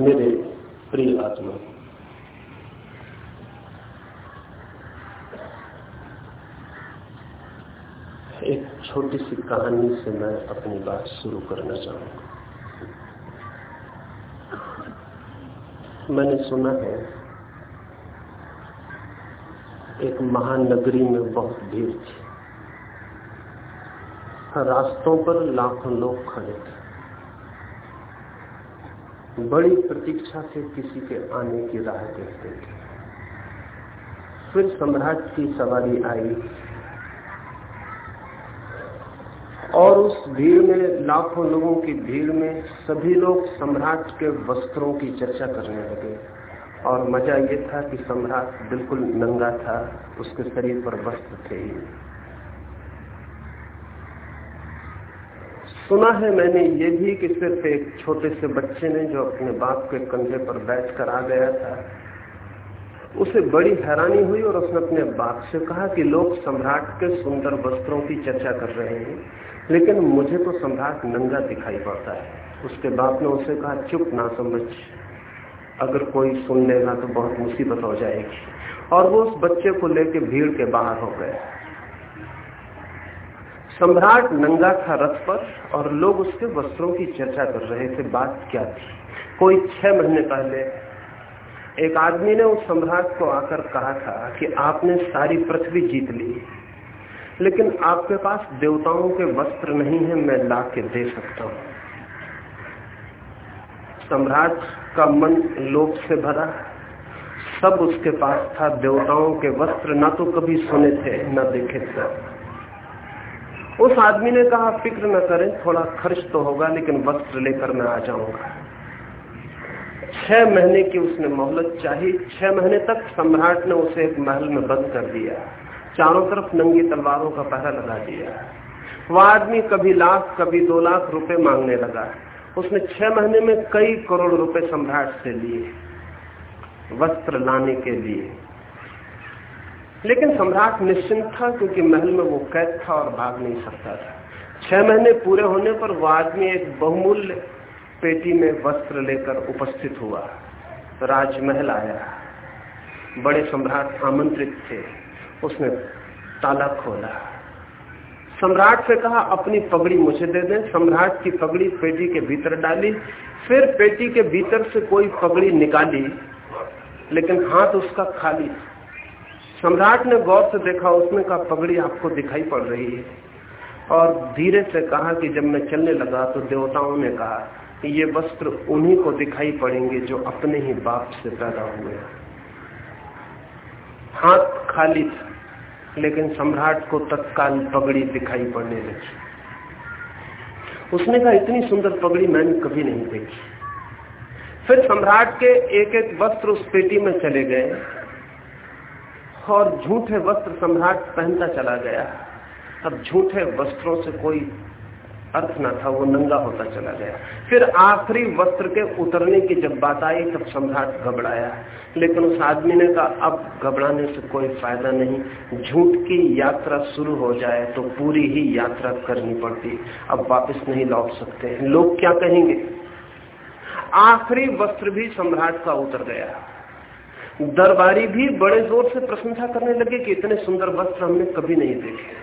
मेरे प्रिय आत्मा। एक छोटी सी कहानी से मैं अपनी बात शुरू करना चाहूँगा। मैंने सुना है, एक महानगरी में बहुत भीड़ थी। रास्तों पर लाखों लोग खड़े थे। बड़ी प्रतीक्षा से किसी के आने की राह देखते थे। फिर सम्राट की सवारी आई और उस भीड़ में, लाखों लोगों की भीड़ में सभी लोग सम्राट के वस्त्रों की चर्चा करने लगे। और मज़ा ये था कि सम्राट बिल्कुल नंगा था, उसके शरीर पर वस्त्र थे ही। सुना है मैंने ये भी कि सिर्फ़ एक छोटे से बच्चे ने जो अपने बाप के कंधे पर बैठ कर आ गया था, उसे बड़ी हैरानी हुई और उसने अपने बाप से कहा कि लोग सम्राट के सुंदर वस्त्रों की चर्चा कर रहे हैं, लेकिन मुझे तो सम्राट नंगा दिखाई पड़ता है। उसके बाप ने उसे कहा, चुप ना समझ, अगर कोई सुन लेगा तो बहुत मुसीबत हो जाएगी। और वो उस बच्चे को लेके भीड़ के बाहर हो गए सम्राट नंगा था रथ पर और लोग उसके वस्त्रों की चर्चा कर रहे थे, बात क्या थी? कोई छह महीने पहले एक आदमी ने उस सम्राट को आकर कहा था कि आपने सारी पृथ्वी जीत ली, लेकिन आपके पास देवताओं के वस्त्र नहीं है, मैं ला के दे सकता हूँ। सम्राट का मन लोभ से भरा। सब उसके पास था, देवताओं के वस्त्र ना तो कभी सुने थे, ना देखे थे। उस आदमी ने कहा, फ़िक्र न करें, थोड़ा खर्च तो होगा, लेकिन वस्त्र लेकर मैं आ जाऊँगा। छह महीने की उसने मोहलत चाही। छह महीने तक सम्राट ने उसे एक महल में बंद कर दिया। चारों तरफ़ नंगी तलवारों का पहरा लगा दिया। वह आदमी कभी लाख, कभी दो लाख रुपए मांगने लगा। उसने छह महीने में कई करोड़ रुपए सम्राट से लिए, वस्त्र लाने के लिए। लेकिन सम्राट निश्चिंत था क्योंकि महल में वो कैद था और भाग नहीं सकता था। छह महीने पूरे होने पर वो आदमी एक बहुमूल्य पेटी में वस्त्र लेकर उपस्थित हुआ। राजमहल आया। बड़े सम्राट आमंत्रित थे। उसने ताला खोला। सम्राट से कहा, अपनी पगड़ी मुझे दे दें। सम्राट की पगड़ी पेटी के भीतर डाली। फिर पेटी के भीतर से कोई पगड़ी निकाली, लेकिन हाथ उसका खाली सम्राट ने गौर से देखा उसने कहा पगड़ी आपको दिखाई पड़ रही है। और धीरे से कहा कि जब मैं चलने लगा तो देवताओं ने कहा कि ये वस्त्र उन्हीं को दिखाई पड़ेंगे जो अपने ही बाप से पैदा हुए हाथ खाली था, लेकिन सम्राट को तत्काल पगड़ी दिखाई पड़ने लगी। उसने कहा, इतनी सुंदर पगड़ी मैंने कभी नहीं देखी। फिर सम्राट के एक एक वस्त्र उस पेटी में चले गए। और झूठे वस्त्र सम्राट पहनता चला गया। अब झूठे वस्त्रों से कोई अर्थ न था, वो नंगा होता चला गया। फिर आखिरी वस्त्र के उतरने की जब बात आई, तब सम्राट घबराया। लेकिन उस आदमी ने कहा, अब घबराने से कोई फ़ायदा नहीं। झूठ की यात्रा शुरू हो जाए तो पूरी ही यात्रा करनी पड़ती। अब वापस नहीं लौट सकते। लोग क्या कहेंगे? आखिरी वस्त्र भी सम्राट का उतर गया। दरबारी भी बड़े ज़ोर से प्रशंसा करने लगे कि इतने सुंदर वस्त्र हमने कभी नहीं देखे।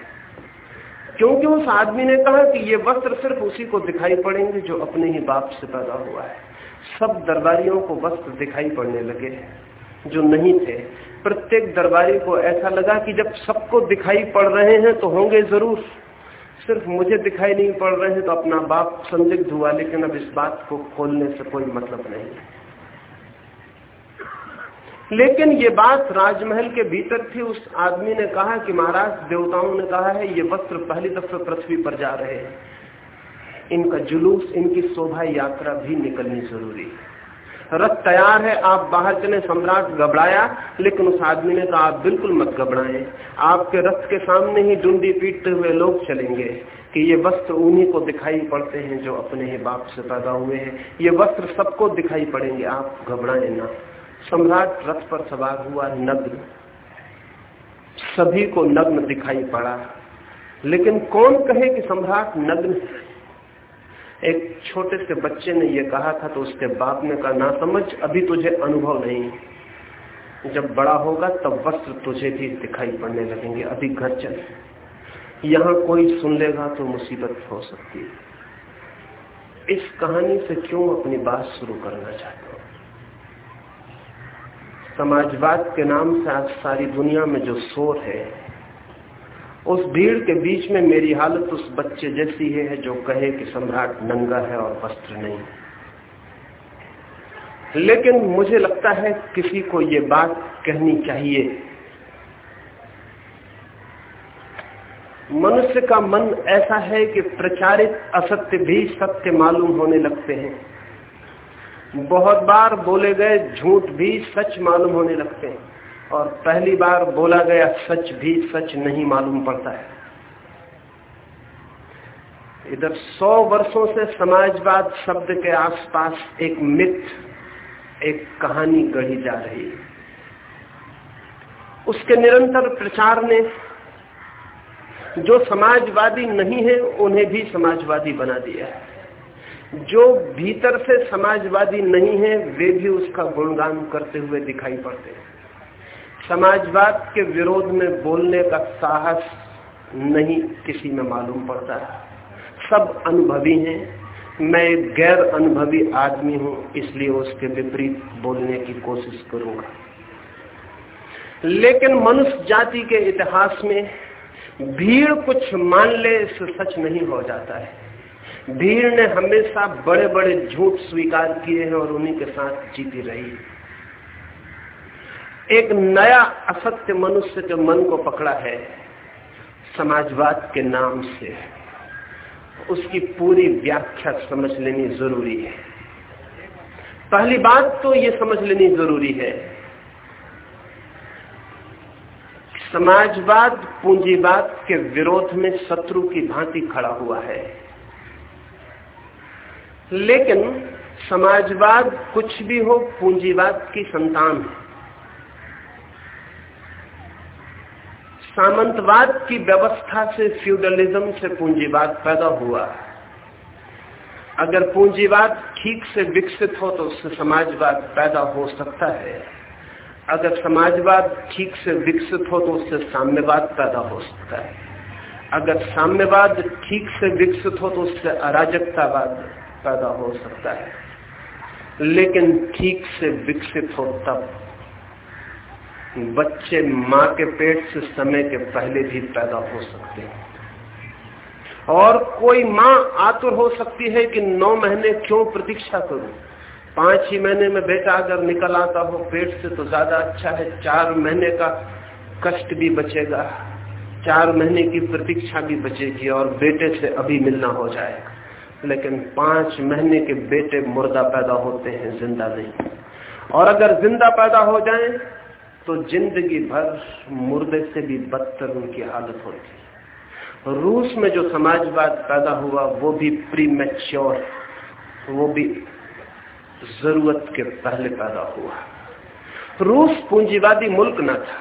क्योंकि उस आदमी ने कहा कि ये वस्त्र सिर्फ़ उसी को दिखाई पड़ेंगे जो अपने ही बाप से पैदा हुआ है। सब दरबारियों को वस्त्र दिखाई पड़ने लगे जो नहीं थे। प्रत्येक दरबारी को ऐसा लगा कि जब सबको दिखाई पड़ रहे हैं तो होंगे ज़रूर। सिर्फ़ मुझे दिखाई नहीं पड़ रहे हैं तो अपना बाप संदिग्ध हुआ, लेकिन अब इस बात को खोलने से कोई मतलब नहीं। लेकिन ये बात राजमहल के भीतर थी, उस आदमी ने कहा कि महाराज, देवताओं ने कहा है, ये वस्त्र पहली दफे पृथ्वी पर जा रहे हैं। इनका जुलूस, इनकी शोभा यात्रा भी निकलनी ज़रूरी है। रथ तैयार है, आप बाहर चले, सम्राट घबराया, लेकिन उस आदमी ने कहा, आप बिल्कुल मत घबराएँ। आपके रथ के सामने ही डुंडी पीटते हुए लोग चलेंगे कि ये वस्त्र उन्हीं को दिखाई पड़ते हैं जो अपने ही बाप से पैदा हुए हैं। ये वस्त्र सबको दिखाई पड़ेंगे, आप घबराएँ ना। सम्राट रथ पर सवार हुआ नग्न। सभी को नग्न दिखाई पड़ा। लेकिन कौन कहे कि सम्राट नग्न एक छोटे से बच्चे ने यह कहा था तो उसके बाप ने कहा, ना समझ, अभी तुझे अनुभव नहीं। जब बड़ा होगा तब वस्त्र तुझे भी दिखाई पड़ने लगेंगे। अभी घर चल। यहाँ कोई सुन लेगा तो मुसीबत हो सकती है। इस कहानी से क्यों अपनी बात शुरू करना चाहता समाजवाद के नाम से आज सारी दुनिया में जो शोर है, उस भीड़ के बीच में मेरी हालत उस बच्चे जैसी है जो कहे कि सम्राट नंगा है और वस्त्र नहीं। लेकिन मुझे लगता है किसी को ये बात कहनी चाहिए। मनुष्य का मन ऐसा है कि प्रचारित असत्य भी सत्य मालूम होने लगते हैं। बहुत बार बोले गए झूठ भी सच मालूम होने लगते हैं। और पहली बार बोला गया सच भी सच नहीं मालूम पड़ता है। इधर सौ वर्षों से समाजवाद शब्द के आसपास एक मिथ, एक कहानी गढ़ी जा रही है। उसके निरंतर प्रचार ने जो समाजवादी नहीं है, उन्हें भी समाजवादी बना दिया है। जो भीतर से समाजवादी नहीं है, वे भी उसका गुणगान करते हुए दिखाई पड़ते हैं। समाजवाद के विरोध में बोलने का साहस नहीं किसी में मालूम पड़ता सब अनुभवी हैं। मैं एक गैर अनुभवी आदमी हूँ, इसलिए उसके विपरीत बोलने की कोशिश करूँगा। लेकिन मनुष्य जाति के इतिहास में भीड़ कुछ मान ले सच नहीं हो जाता है। भीड़ ने हमेशा बड़े बड़े झूठ स्वीकार किए हैं और उन्हीं के साथ जीती रही। एक नया असत्य मनुष्य के मन को पकड़ा है, समाजवाद के नाम से। उसकी पूरी व्याख्या समझ लेनी ज़रूरी है। पहली बात तो ये समझ लेनी ज़रूरी है, समाजवाद, पूंजीवाद के विरोध में शत्रु की भांति खड़ा हुआ है। लेकिन समाजवाद कुछ भी हो, पूंजीवाद की संतान है। सामंतवाद की व्यवस्था से फ्यूडलिज्म से पूंजीवाद पैदा हुआ। अगर पूंजीवाद ठीक से विकसित हो तो उससे समाजवाद पैदा हो सकता है। अगर समाजवाद ठीक से विकसित हो तो उससे साम्यवाद पैदा हो सकता है। अगर साम्यवाद ठीक से विकसित हो तो उससे अराजकतावाद पैदा हो सकता है। लेकिन ठीक से विकसित हो तब। बच्चे माँ के पेट से समय के पहले भी पैदा हो सकते हैं। और कोई माँ आतुर हो सकती है कि नौ महीने क्यों प्रतीक्षा करूँ? पाँच ही महीने में बेटा अगर निकल आता हो पेट से तो ज़्यादा अच्छा है। चार महीने का कष्ट भी बचेगा। चार महीने की प्रतीक्षा भी बचेगी और बेटे से अभी मिलना हो जाएगा। लेकिन पाँच महीने के बेटे मुर्दा पैदा होते हैं, ज़िंदा नहीं। और अगर ज़िंदा पैदा हो जाए तो ज़िंदगी भर मुर्दे से भी बदतर उनकी हालत होती रूस में जो समाजवाद पैदा हुआ, वो भी प्री मैच्योर वो भी ज़रूरत के पहले पैदा हुआ। रूस पूंजीवादी मुल्क न था।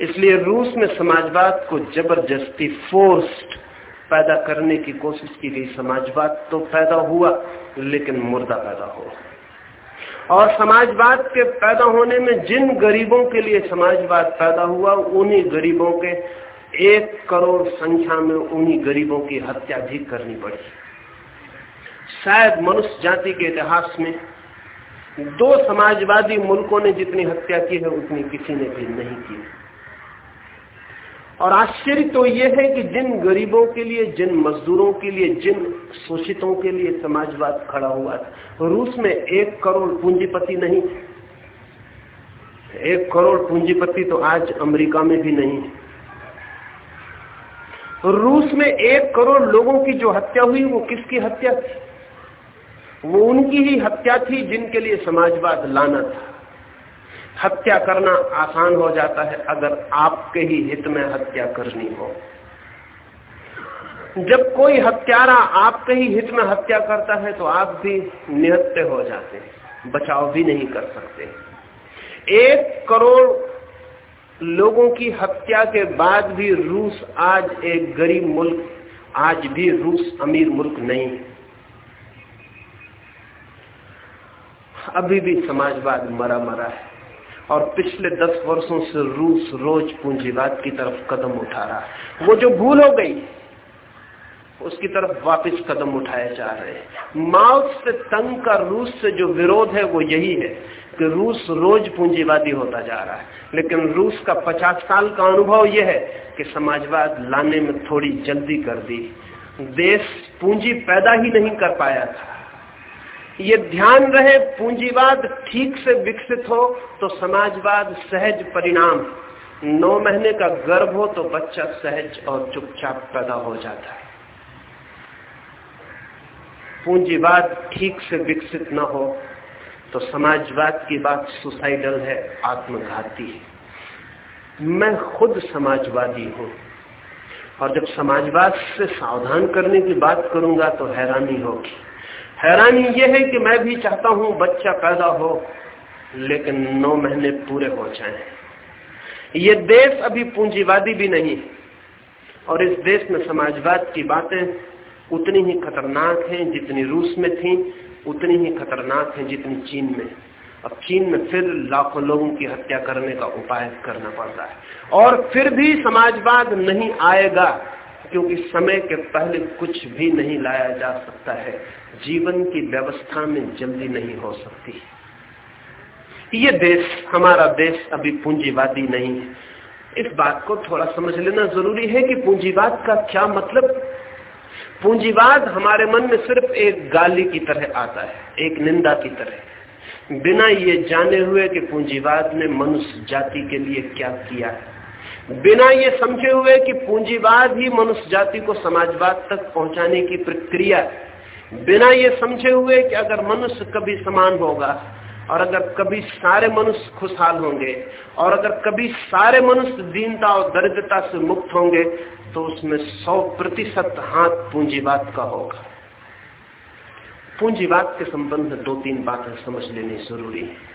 इसलिए रूस में समाजवाद को ज़बरदस्ती फोर्स्ड पैदा करने की कोशिश की गई समाजवाद तो पैदा हुआ, लेकिन मुर्दा पैदा हुआ और समाजवाद के पैदा होने में जिन गरीबों के लिए समाजवाद पैदा हुआ, उन्हीं गरीबों के एक करोड़ संख्या में उन्हीं गरीबों की हत्या भी करनी पड़ी। शायद मनुष्य जाति के इतिहास में दो समाजवादी मुल्कों ने जितनी हत्या की है, उतनी किसी ने भी नहीं की। और आश्चर्य तो यह है कि जिन गरीबों के लिए, जिन मजदूरों के लिए, जिन शोषितों के लिए समाजवाद खड़ा हुआ था रूस में एक करोड़ पूंजीपति नहीं। एक करोड़ पूंजीपति तो आज अमेरिका में भी नहीं है। रूस में एक करोड़ लोगों की जो हत्या हुई, वो किसकी हत्या थी? वो उनकी ही हत्या थी जिनके लिए समाजवाद लाना था। हत्या करना आसान हो जाता है अगर आपके ही हित में हत्या करनी हो। जब कोई हत्यारा आपके ही हित में हत्या करता है तो आप भी निहत्ते हो जाते हैं, बचाव भी नहीं कर सकते। एक करोड़ लोगों की हत्या के बाद भी रूस आज एक गरीब मुल्क, आज भी रूस अमीर मुल्क नहीं। अभी भी समाजवाद मरा मरा है। और पिछले दस वर्षों से रूस रोज पूंजीवाद की तरफ़ कदम उठा रहा है। वो जो भूल हो गई, उसकी तरफ़ वापस कदम उठाए जा रहे हैं। माओ से तंग का रूस से जो विरोध है, वो यही है कि रूस रोज पूंजीवादी होता जा रहा है। लेकिन रूस का पचास साल का अनुभव यह है कि समाजवाद लाने में थोड़ी जल्दी कर दी। देश पूंजी पैदा ही नहीं कर पाया था। ये ध्यान रहे, पूंजीवाद ठीक से विकसित हो तो समाजवाद सहज परिणाम। नौ महीने का गर्भ हो तो बच्चा सहज और चुपचाप पैदा हो जाता है। पूंजीवाद ठीक से विकसित न हो तो समाजवाद की बात सुसाइडल है, आत्मघाती है। मैं खुद समाजवादी हूँ, और जब समाजवाद से सावधान करने की बात करूँगा तो हैरानी होगी। हैरानी यह है कि मैं भी चाहता हूँ बच्चा पैदा हो, लेकिन नौ महीने पूरे हो जाएँ। ये देश अभी पूंजीवादी भी नहीं और इस देश में समाजवाद की बातें उतनी ही खतरनाक हैं जितनी रूस में थी, उतनी ही खतरनाक हैं जितनी चीन में। अब चीन में फिर लाखों लोगों की हत्या करने का उपाय करना पड़ता है। और फिर भी समाजवाद नहीं आएगा। क्योंकि समय के पहले कुछ भी नहीं लाया जा सकता है। जीवन की व्यवस्था में जल्दी नहीं हो सकती। ये देश, हमारा देश अभी पूंजीवादी नहीं है। इस बात को थोड़ा समझ लेना ज़रूरी है कि पूंजीवाद का क्या मतलब? पूंजीवाद हमारे मन में सिर्फ़ एक गाली की तरह आता है, एक निंदा की तरह। बिना ये जाने हुए कि पूंजीवाद ने मनुष्य जाति के लिए क्या किया है। बिना ये समझे हुए कि पूंजीवाद ही मनुष्य जाति को समाजवाद तक पहुँचाने की प्रक्रिया बिना ये समझे हुए कि अगर मनुष्य कभी समान होगा, और अगर कभी सारे मनुष्य खुशहाल होंगे, और अगर कभी सारे मनुष्य दीनता और दरिद्रता से मुक्त होंगे तो उसमें सौ प्रतिशत हाथ पूंजीवाद का होगा। पूंजीवाद के संबंध में दो तीन बातें समझ लेनी ज़रूरी है।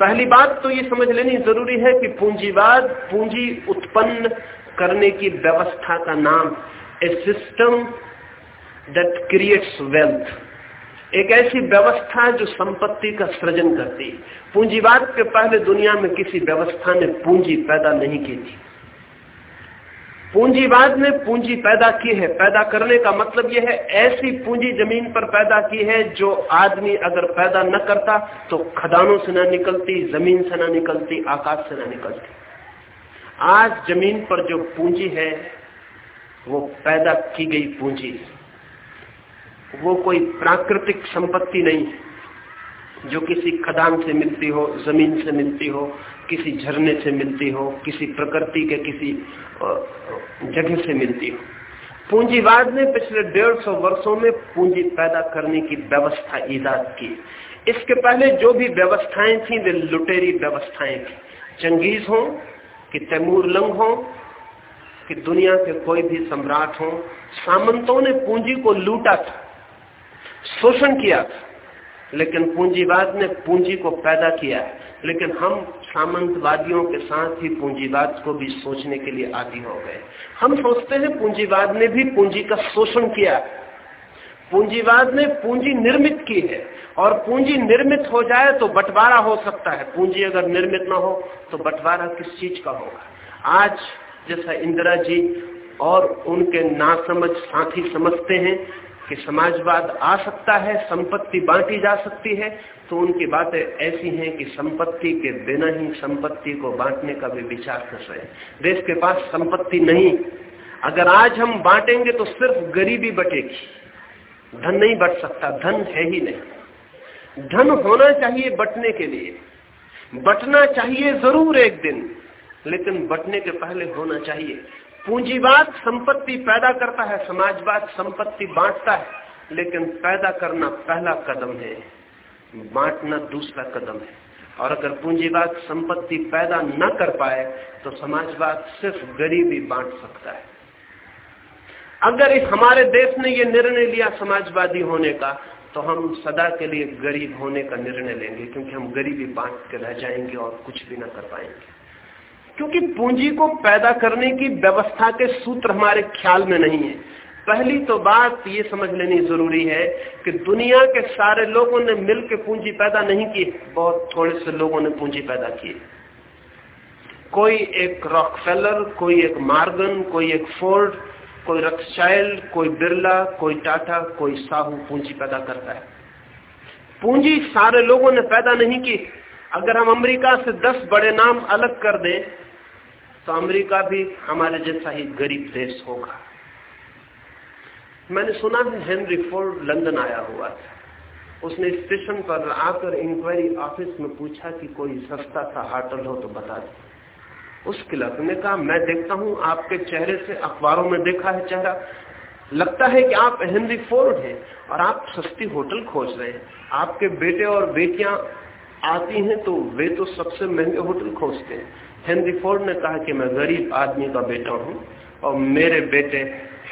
पहली बात तो ये समझ लेनी ज़रूरी है कि पूंजीवाद, पूंजी उत्पन्न करने की व्यवस्था का नाम a system that creates wealth एक ऐसी व्यवस्था जो संपत्ति का सृजन करती। पूंजीवाद के पहले दुनिया में किसी व्यवस्था ने पूंजी पैदा नहीं की थी। पूंजीवाद ने पूंजी पैदा की है। पैदा करने का मतलब यह है, ऐसी पूंजी ज़मीन पर पैदा की है जो आदमी अगर पैदा न करता तो खदानों से न निकलती, ज़मीन से न निकलती, आकाश से न निकलती। आज ज़मीन पर जो पूंजी है, वो पैदा की गई पूंजी। वो कोई प्राकृतिक संपत्ति नहीं जो किसी खदान से मिलती हो, ज़मीन से मिलती हो, किसी झरने से मिलती हो, किसी प्रकृति के किसी जगह से मिलती हो। पूंजीवाद ने पिछले डेढ़ सौ वर्षो में पूंजी पैदा करने की व्यवस्था ईजाद की। इसके पहले जो भी व्यवस्थाएँ थी, वे लुटेरी व्यवस्थाएँ थी। चंगेज हो, कि तैमूर लंग हो, कि दुनिया के कोई भी सम्राट हो, सामंतों ने पूंजी को लूटा था, शोषण किया था। लेकिन पूंजीवाद ने पूंजी को पैदा किया है। लेकिन हम सामंतवादियों के साथ ही पूंजीवाद को भी सोचने के लिए आदि हो गए। हम सोचते हैं पूंजीवाद ने भी पूंजी का शोषण किया। पूंजीवाद ने पूंजी निर्मित की है। और पूंजी निर्मित हो जाए तो बंटवारा हो सकता है। पूंजी अगर निर्मित ना हो तो बंटवारा किस चीज़ का होगा? आज जैसा इंदिरा जी और उनके नासमझ साथी समझते हैं कि समाजवाद आ सकता है, संपत्ति बांटी जा सकती है तो उनकी बातें ऐसी हैं कि संपत्ति के बिना ही संपत्ति को बांटने का भी विचार कर रहे हैं। देश के पास संपत्ति नहीं। अगर आज हम बांटेंगे तो सिर्फ़ गरीबी बटेगी। धन नहीं बट सकता, धन है ही नहीं। धन होना चाहिए बटने के लिए। बटना चाहिए ज़रूर एक दिन, लेकिन बटने के पहले होना चाहिए। पूंजीवाद संपत्ति पैदा करता है, समाजवाद संपत्ति बांटता है, लेकिन पैदा करना पहला कदम है, बांटना दूसरा कदम है। और अगर पूंजीवाद संपत्ति पैदा न कर पाए तो समाजवाद सिर्फ़ गरीबी बांट सकता है। अगर इस हमारे देश ने यह निर्णय लिया समाजवादी होने का तो हम सदा के लिए गरीब होने का निर्णय लेंगे, क्योंकि हम गरीबी बांट के रह जाएँगे और कुछ भी ना कर पाएँगे। क्योंकि पूंजी को पैदा करने की व्यवस्था के सूत्र हमारे ख्याल में नहीं है। पहली तो बात ये समझ लेनी ज़रूरी है कि दुनिया के सारे लोगों ने मिलकर पूंजी पैदा नहीं की, बहुत थोड़े से लोगों ने पूंजी पैदा की। कोई एक रॉकफेलर कोई एक मार्गन कोई एक फोर्ड कोई रक्सचाइल्ड कोई बिरला कोई टाटा कोई साहू पूंजी पैदा करता है। पूंजी सारे लोगों ने पैदा नहीं की। अगर हम अमेरिका से दस बड़े नाम अलग कर दें तो अमेरिका भी हमारे जैसा ही गरीब देश होगा। मैंने सुना है हेनरी फोर्ड लंदन आया हुआ था। उसने स्टेशन पर आकर इंक्वायरी ऑफ़िस में पूछा कि कोई सस्ता सा होटल हो तो बता दे। उस क्लर्क ने कहा, मैं देखता हूँ, आपके चेहरे से अखबारों में देखा है चेहरा। लगता है कि आप हेनरी फोर्ड हैं और आप सस्ती होटल खोज रहे हैं। आपके बेटे और बेटियाँ आती हैं तो वे तो सबसे महँगे होटल खोजते हैं। हेनरी फोर्ड ने कहा कि मैं गरीब आदमी का बेटा हूँ और मेरे बेटे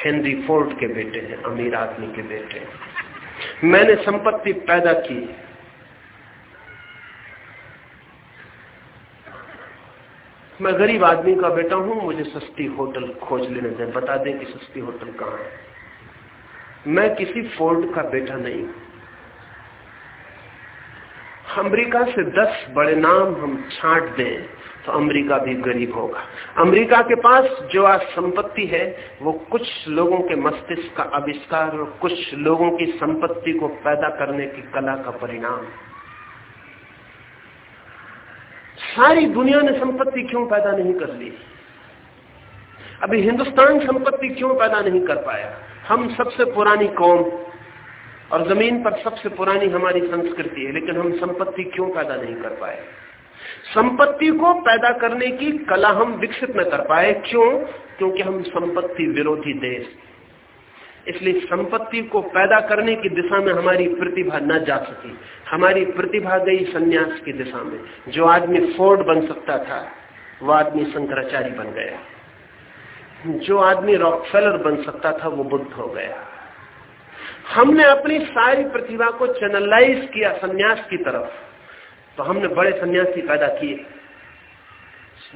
हेनरी फोर्ड के बेटे हैं, अमीर आदमी के बेटे मैंने संपत्ति पैदा की। मैं गरीब आदमी का बेटा हूँ, मुझे सस्ती होटल खोज लेने दें। बता दें कि सस्ती होटल कहाँ है। मैं किसी फोर्ड का बेटा नहीं हूँ। अमेरिका से दस बड़े नाम हम छांट दें। तो अमेरिका भी गरीब होगा। अमेरिका के पास जो आज संपत्ति है, वो कुछ लोगों के मस्तिष्क का आविष्कार और कुछ लोगों की संपत्ति को पैदा करने की कला का परिणाम। सारी दुनिया ने संपत्ति क्यों पैदा नहीं कर ली? अभी हिंदुस्तान संपत्ति क्यों पैदा नहीं कर पाया? हम सबसे पुरानी कौम और ज़मीन पर सबसे पुरानी हमारी संस्कृति है, लेकिन हम संपत्ति क्यों पैदा नहीं कर पाए? संपत्ति को पैदा करने की कला हम विकसित न कर पाए। क्यों? क्योंकि हम संपत्ति विरोधी देश। इसलिए संपत्ति को पैदा करने की दिशा में हमारी प्रतिभा न जा सकी। हमारी प्रतिभा गई संन्यास की दिशा में। जो आदमी फोर्ड बन सकता था, वो आदमी शंकराचार्य बन गया। जो आदमी रॉकफेलर बन सकता था, वो बुद्ध हो गया। हमने अपनी सारी प्रतिभा को चैनलाइज किया संन्यास की तरफ़। तो हमने बड़े सन्यासी पैदा किए।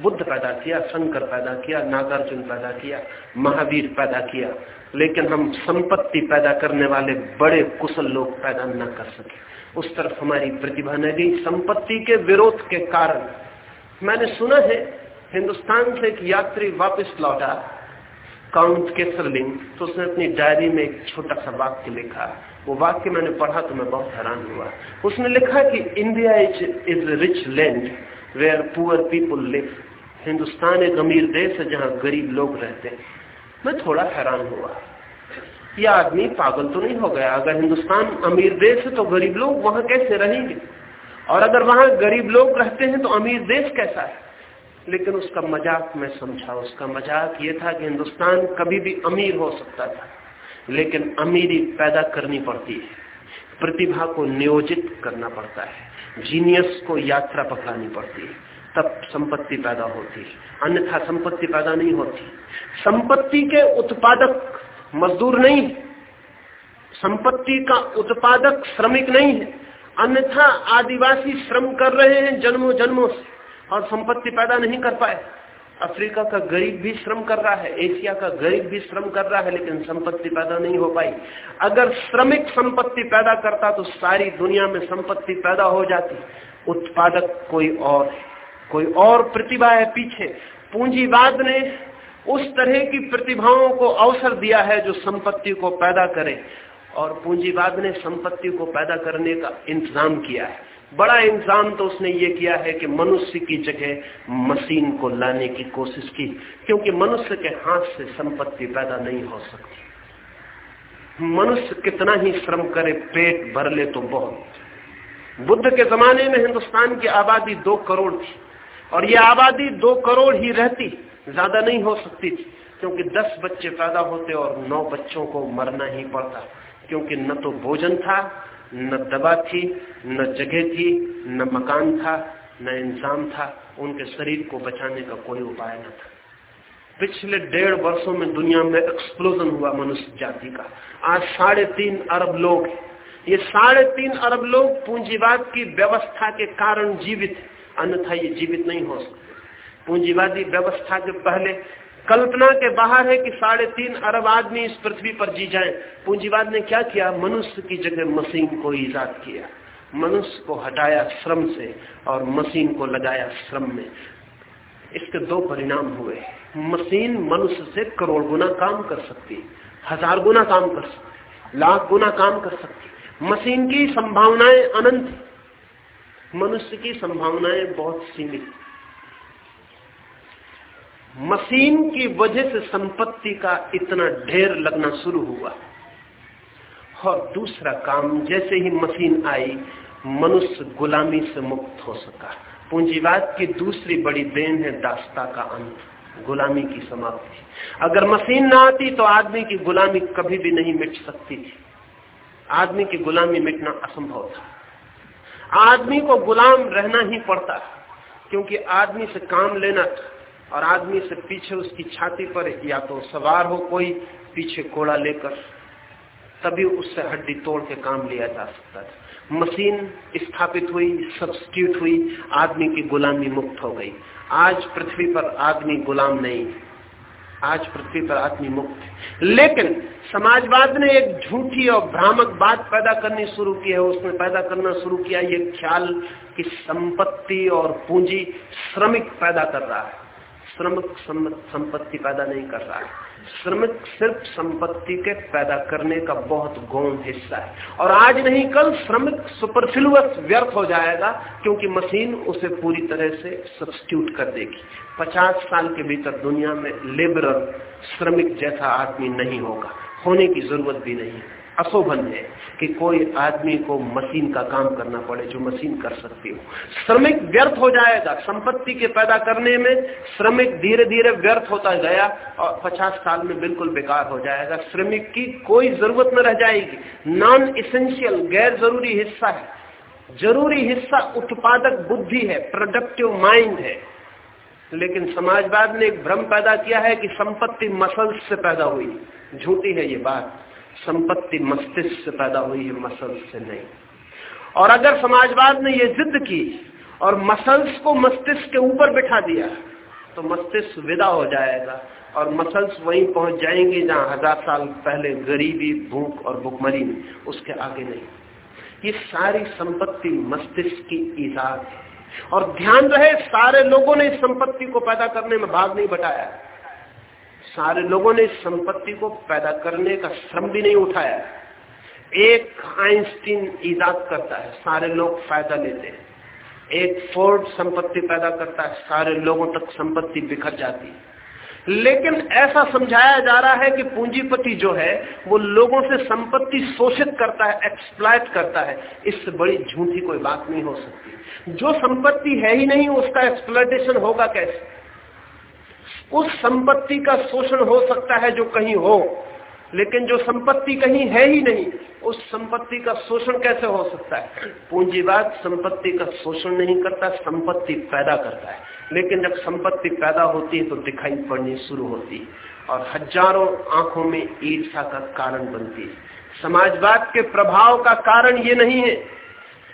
बुद्ध पैदा किया, शंकर पैदा किया, नागार्जुन पैदा किया, महावीर पैदा किया। लेकिन हम संपत्ति पैदा करने वाले बड़े कुशल लोग पैदा न कर सके। उस तरफ़ हमारी प्रतिभा न गई। संपत्ति के विरोध के कारण मैंने सुना है, हिंदुस्तान से एक यात्री वापस लौटा, काउंट केसरलिंग। तो उसने अपनी डायरी में एक छोटा सा वाक्य लिखा वो वाक्य मैंने पढ़ा तो मैं बहुत हैरान हुआ। उसने लिखा कि India is is rich land where poor people live Hindustan एक अमीर देश है जहाँ गरीब लोग रहते हैं। मैं थोड़ा हैरान हुआ। यह आदमी पागल तो नहीं हो गया। अगर हिंदुस्तान अमीर देश है तो गरीब लोग वहाँ कैसे रहेंगे? और अगर वहाँ गरीब लोग रहते हैं तो अमीर देश कैसा है? लेकिन उसका मज़ाक मैं समझा। उसका मज़ाक ये था कि हिंदुस्तान कभी भी अमीर हो सकता था। लेकिन अमीरी पैदा करनी पड़ती है। प्रतिभा को नियोजित करना पड़ता है। जीनियस को यात्रा पकड़ानी पड़ती है। तब संपत्ति पैदा होती है। अन्यथा संपत्ति पैदा नहीं होती। संपत्ति के उत्पादक मजदूर नहीं। संपत्ति का उत्पादक श्रमिक नहीं है। अन्यथा आदिवासी श्रम कर रहे हैं जन्मों जन्मों से और संपत्ति पैदा नहीं कर पाए। अफ्रीका का गरीब भी श्रम कर रहा है, एशिया का गरीब भी श्रम कर रहा है, लेकिन संपत्ति पैदा नहीं हो पाई। अगर श्रमिक संपत्ति पैदा करता तो सारी दुनिया में संपत्ति पैदा हो जाती। उत्पादक कोई और कोई और प्रतिभा है पीछे। पूंजीवाद ने उस तरह की प्रतिभाओं को अवसर दिया है जो संपत्ति को पैदा करे, और पूंजीवाद ने संपत्ति को पैदा करने का इंतज़ाम किया है। बड़ा इंसान तो उसने ये किया है कि मनुष्य की जगह मशीन को लाने की कोशिश की, क्योंकि मनुष्य के हाथ से संपत्ति पैदा नहीं हो सकती। मनुष्य कितना ही श्रम करे, पेट भर ले तो बहुत। बुद्ध के जमाने में हिंदुस्तान की आबादी दो करोड़ थी, और ये आबादी दो करोड़ ही रहती, ज़्यादा नहीं हो सकती थी, क्योंकि दस बच्चे पैदा होते और नौ बच्चों को मरना ही पड़ता, क्योंकि न तो भोजन था न दवा थी, न जगह थी, न मकान था, न इंसान था, उनके शरीर को बचाने का कोई उपाय न था। पिछले डेढ़ वर्षों में दुनिया में एक्सप्लोजन हुआ मनुष्य जाति का। आज साढ़े तीन अरब लोग ये साढ़े तीन अरब लोग पूंजीवाद की व्यवस्था के कारण जीवित अन्यथा ये जीवित नहीं हो सकते। पूंजीवादी व्यवस्था के पहले कल्पना के बाहर है कि साढ़े तीन अरब आदमी इस पृथ्वी पर जी जाएँ। पूंजीवाद ने क्या किया? मनुष्य की जगह मशीन को ईजाद किया। मनुष्य को हटाया श्रम से और मशीन को लगाया श्रम में। इसके दो परिणाम हुए। मशीन मनुष्य से करोड़ गुना काम कर सकती, हज़ार गुना काम कर सकती, लाख गुना काम कर सकती। मशीन की संभावनाएँ अनंत मनुष्य की संभावनाएँ बहुत सीमित मशीन की वजह से संपत्ति का इतना ढेर लगना शुरू हुआ। और दूसरा काम, जैसे ही मशीन आई, मनुष्य गुलामी से मुक्त हो सका। पूंजीवाद की दूसरी बड़ी देन है दास्ता का अंत, गुलामी की समाप्ति। अगर मशीन ना आती तो आदमी की गुलामी कभी भी नहीं मिट सकती थी। आदमी की गुलामी मिटना असंभव था। आदमी को गुलाम रहना ही पड़ता, क्योंकि आदमी से काम लेना था। और आदमी से पीछे उसकी छाती पर या तो सवार हो कोई, पीछे कोड़ा लेकर, तभी उससे हड्डी तोड़ के काम लिया जा सकता था। मशीन स्थापित हुई सब्सिट्यूट हुई, आदमी की गुलामी मुक्त हो गई। आज पृथ्वी पर आदमी गुलाम नहीं, आज पृथ्वी पर आदमी मुक्त लेकिन समाजवाद ने एक झूठी और भ्रामक बात पैदा करनी शुरू की है, उसने पैदा करना शुरू किया, ये ख्याल कि संपत्ति और पूंजी श्रमिक पैदा कर रहा है। श्रमिक संपत्ति पैदा नहीं कर रहा है। श्रमिक सिर्फ़ संपत्ति के पैदा करने का बहुत गौण हिस्सा है। और आज नहीं, कल श्रमिक सुपरफिलुअस व्यर्थ हो जाएगा, क्योंकि मशीन उसे पूरी तरह से सब्सिट्यूट कर देगी। पचास साल के भीतर दुनिया में लेबरर श्रमिक जैसा आदमी नहीं होगा। होने की ज़रूरत भी नहीं है। अशोभन है कि कोई आदमी को मशीन का काम करना पड़े जो मशीन कर सकती हो। श्रमिक व्यर्थ हो जाएगा, संपत्ति के पैदा करने में श्रमिक धीरे धीरे व्यर्थ होता गया और पचास साल में बिल्कुल बेकार हो जाएगा। श्रमिक की कोई ज़रूरत न रह जाएगी। नॉन इसेंशियल गैर ज़रूरी हिस्सा है। ज़रूरी हिस्सा उत्पादक बुद्धि है प्रोडक्टिव माइंड है। लेकिन समाजवाद ने एक भ्रम पैदा किया है कि संपत्ति मसल से पैदा हुई। झूठी है ये बात। संपत्ति मस्तिष्क से पैदा हुई है, मसल से नहीं। और अगर समाजवाद ने यह जिद की और मसल्स को मस्तिष्क के ऊपर बिठा दिया तो मस्तिष्क विदा हो जाएगा और मसल्स वहीं पहुँच जाएँगे जहाँ हज़ार साल पहले गरीबी, भूख और भुखमरी में उसके आगे नहीं। ये सारी संपत्ति मस्तिष्क की ईजाद है। और ध्यान रहे, सारे लोगों ने इस संपत्ति को पैदा करने में भाग नहीं बटाया। सारे लोगों ने संपत्ति को पैदा करने का श्रम भी नहीं उठाया। एक आइंस्टीन ईजाद करता है, सारे लोग फ़ायदा लेते हैं। एक फोर्ड संपत्ति पैदा करता है, सारे लोगों तक संपत्ति बिखर जाती है। लेकिन ऐसा समझाया जा रहा है कि पूंजीपति जो है, वो लोगों से संपत्ति शोषित करता है एक्सप्लाइट करता है। इससे बड़ी झूठी कोई बात नहीं हो सकती। जो संपत्ति है ही नहीं, उसका एक्सप्लाइटेशन होगा कैसे? उस संपत्ति का शोषण हो सकता है जो कहीं हो, लेकिन जो संपत्ति कहीं है ही नहीं, उस संपत्ति का शोषण कैसे हो सकता है? पूंजीवाद संपत्ति का शोषण नहीं करता, संपत्ति पैदा करता है। लेकिन जब संपत्ति पैदा होती है तो दिखाई पड़नी शुरू होती है, और हज़ारों आँखों में ईर्षा का कारण बनती है। समाजवाद के प्रभाव का कारण ये नहीं है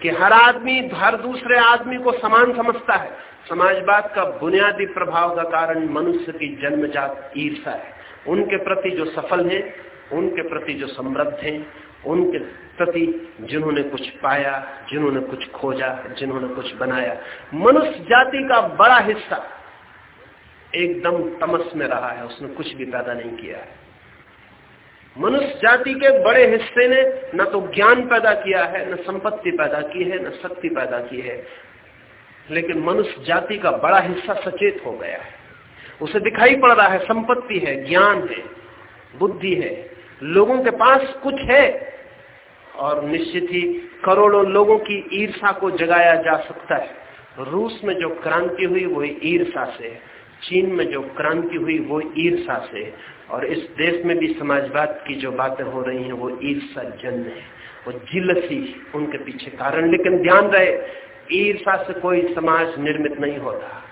कि हर आदमी, हर दूसरे आदमी को समान समझता है। समाजवाद का बुनियादी प्रभाव का कारण मनुष्य की जन्मजात ईर्षा है। उनके प्रति जो सफल हैं, उनके प्रति जो समृद्ध हैं, उनके प्रति जिन्होंने कुछ पाया, जिन्होंने कुछ खोजा, जिन्होंने कुछ बनाया, मनुष्य जाति का बड़ा हिस्सा एकदम तमस में रहा है, उसने कुछ भी पैदा नहीं किया है। मनुष्य जाति के बड़े हिस्से ने न तो ज्ञान पैदा किया है, न संपत्ति पैदा की है, न शक्ति पैदा की है लेकिन मनुष्य जाति का बड़ा हिस्सा सचेत हो गया है। उसे दिखाई पड़ रहा है संपत्ति है, ज्ञान है, बुद्धि है, लोगों के पास कुछ है। और निश्चित ही करोड़ों लोगों की ईर्षा को जगाया जा सकता है। रूस में जो क्रांति हुई, वो ईर्षा से चीन में जो क्रांति हुई, वो ईर्षा से और इस देश में भी समाजवाद की जो बातें हो रही हैं, वो ईर्षा जन्म है। वो जिलसी उनके पीछे कारण। लेकिन ध्यान रहे ईर्षा से कोई समाज निर्मित नहीं होता।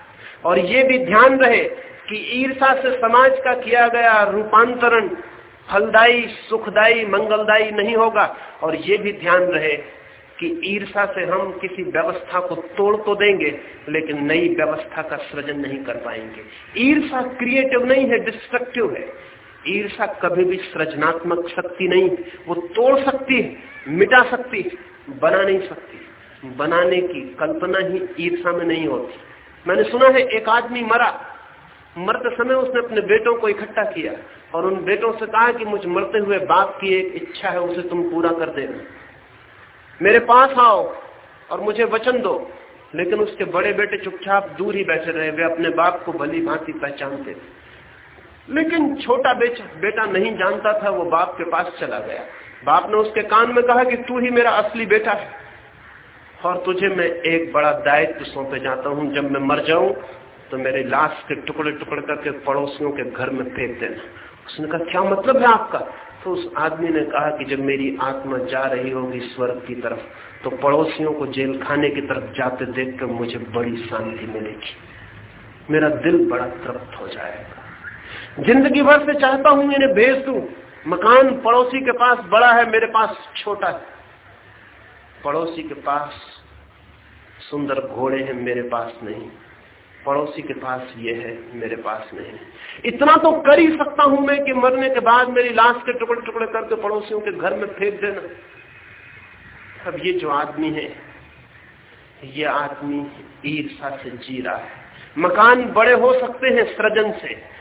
और ये भी ध्यान रहे कि ईर्षा से समाज का किया गया रूपांतरण फलदायी, सुखदायी, मंगलदायी नहीं होगा। और ये भी ध्यान रहे कि ईर्षा से हम किसी व्यवस्था को तोड़ तो देंगे, लेकिन नई व्यवस्था का सृजन नहीं कर पाएँगे। ईर्षा क्रिएटिव नहीं है डिस्ट्रक्टिव है। ईर्षा कभी भी सृजनात्मक शक्ति नहीं, वो तोड़ सकती है, मिटा सकती है, बना नहीं सकती। बनाने की कल्पना ही ईर्षा में नहीं होती। मैंने सुना है एक आदमी मरा। मरते समय उसने अपने बेटों को इकट्ठा किया और उन बेटों से कहा कि मुझ मरते हुए बाप की एक इच्छा है, उसे तुम पूरा कर देना। मेरे पास आओ और मुझे वचन दो। लेकिन उसके बड़े बेटे चुपचाप दूर ही बैठे रहे। वे अपने बाप को भली भांति पहचानते थे। लेकिन छोटा बेटा बेटा नहीं जानता था, वो बाप के पास चला गया। बाप ने उसके कान में कहा कि तू ही मेरा असली बेटा है। और तुझे मैं एक बड़ा दायित्व सौंपे जाता हूँ, जब मैं मर जाऊँ तो मेरे लाश के टुकड़े टुकड़े करके पड़ोसियों के घर में फेंक देना। उसने कहा, क्या मतलब है आपका? तो उस आदमी ने कहा कि जब मेरी आत्मा जा रही होगी स्वर्ग की तरफ़ तो पड़ोसियों को जेल खाने की तरफ़ जाते देखकर मुझे बड़ी शांति मिलेगी। मेरा दिल बड़ा तृप्त हो जाएगा। ज़िंदगी भर से चाहता हूँ, इन्हें भेज दू। मकान पड़ोसी के पास बड़ा है, मेरे पास छोटा है। पड़ोसी के पास सुंदर घोड़े हैं, मेरे पास नहीं। पड़ोसी के पास ये है, मेरे पास नहीं। इतना तो कर ही सकता हूँ मैं कि मरने के बाद मेरी लाश के टुकड़े टुकड़े करके पड़ोसियों के घर में फेंक देना। अब ये जो आदमी है, ये आदमी ईर्षा से जी रहा है। मकान बड़े हो सकते हैं सृजन से।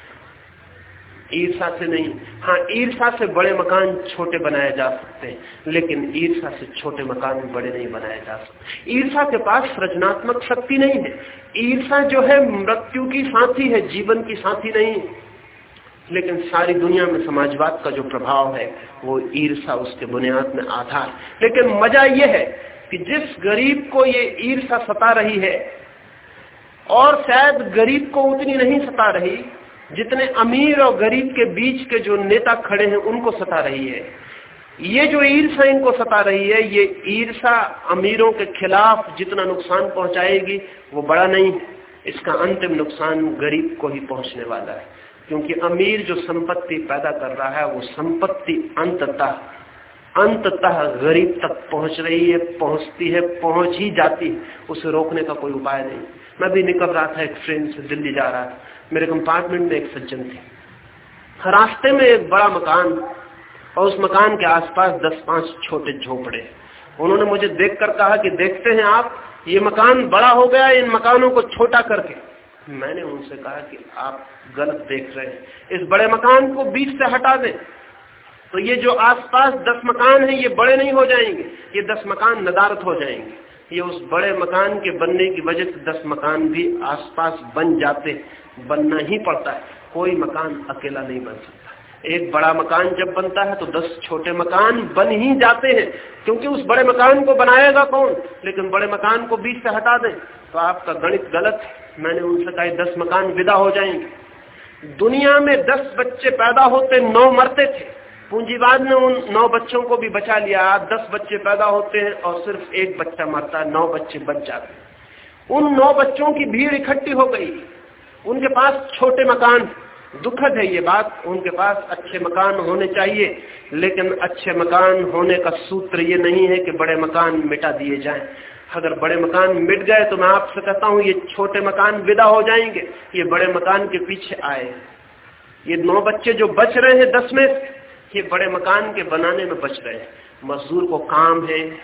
ईर्षा से नहीं। हाँ ईर्षा से बड़े मकान छोटे बनाए जा सकते हैं, लेकिन ईर्षा से छोटे मकान बड़े नहीं बनाए जा सकते। ईर्षा के पास सृजनात्मक शक्ति नहीं है। ईर्षा जो है, मृत्यु की साथी है, जीवन की साथी नहीं। लेकिन सारी दुनिया में समाजवाद का जो प्रभाव है, वो ईर्षा उसके बुनियाद में आधार। लेकिन मज़ा यह है कि जिस गरीब को ये ईर्षा सता रही है, और शायद गरीब को उतनी नहीं सता रही जितने अमीर और गरीब के बीच के जो नेता खड़े हैं, उनको सता रही है। ये जो ईर्षा इनको सता रही है, ये ईर्षा अमीरों के खिलाफ जितना नुकसान पहुंचाएगी, वो बड़ा नहीं इसका अंतिम नुकसान गरीब को ही पहुँचने वाला है। क्योंकि अमीर जो संपत्ति पैदा कर रहा है, वो संपत्ति अंततः अंततः गरीब तक पहुँच रही है, पहुँचती है, पहुँच ही जाती है। उसे रोकने का कोई उपाय नहीं। मैं भी निकल रहा था एक ट्रेन से दिल्ली जा रहा था। मेरे कंपार्टमेंट में एक सज्जन थे। रास्ते में एक बड़ा मकान और उस मकान के आसपास दस पाँच छोटे झोपड़े। उन्होंने मुझे देखकर कहा कि देखते हैं आप, ये मकान बड़ा हो गया, इन मकानों को छोटा करके। मैंने उनसे कहा कि आप गलत देख रहे हैं। इस बड़े मकान को बीच से हटा दें। तो ये जो आसपास दस मकान है, ये बड़े नहीं हो जाएँगे। ये दस मकान नदारत हो जाएँगे। ये उस बड़े मकान के बनने की वजह से दस मकान भी आसपास बन जाते, बनना ही पड़ता है। कोई मकान अकेला नहीं बन सकता। एक बड़ा मकान जब बनता है तो दस छोटे मकान बन ही जाते हैं। क्योंकि उस बड़े मकान को बनाएगा कौन? लेकिन बड़े मकान को बीच से हटा दें तो आपका गणित गलत है। मैंने उनसे कहा, दस मकान विदा हो जाएँगे। दुनिया में दस बच्चे पैदा होते, नौ मरते थे। पूंजीवाद ने उन नौ बच्चों को भी बचा लिया। दस बच्चे पैदा होते हैं और सिर्फ़ एक बच्चा मरता है, नौ बच्चे बच जाते उन नौ बच्चों की भीड़ इकट्ठी हो गई। उनके पास छोटे मकान दुखद है ये बात, उनके पास अच्छे मकान होने चाहिए, लेकिन अच्छे मकान होने का सूत्र ये नहीं है कि बड़े मकान मिटा दिए जाएँ। अगर बड़े मकान मिट गए तो मैं आपसे कहता हूँ, ये छोटे मकान विदा हो जाएँगे। ये बड़े मकान के पीछे आए ये नौ बच्चे जो बच रहे हैं दस में ये बड़े मकान के बनाने में बच रहे हैं मजदूर को काम है,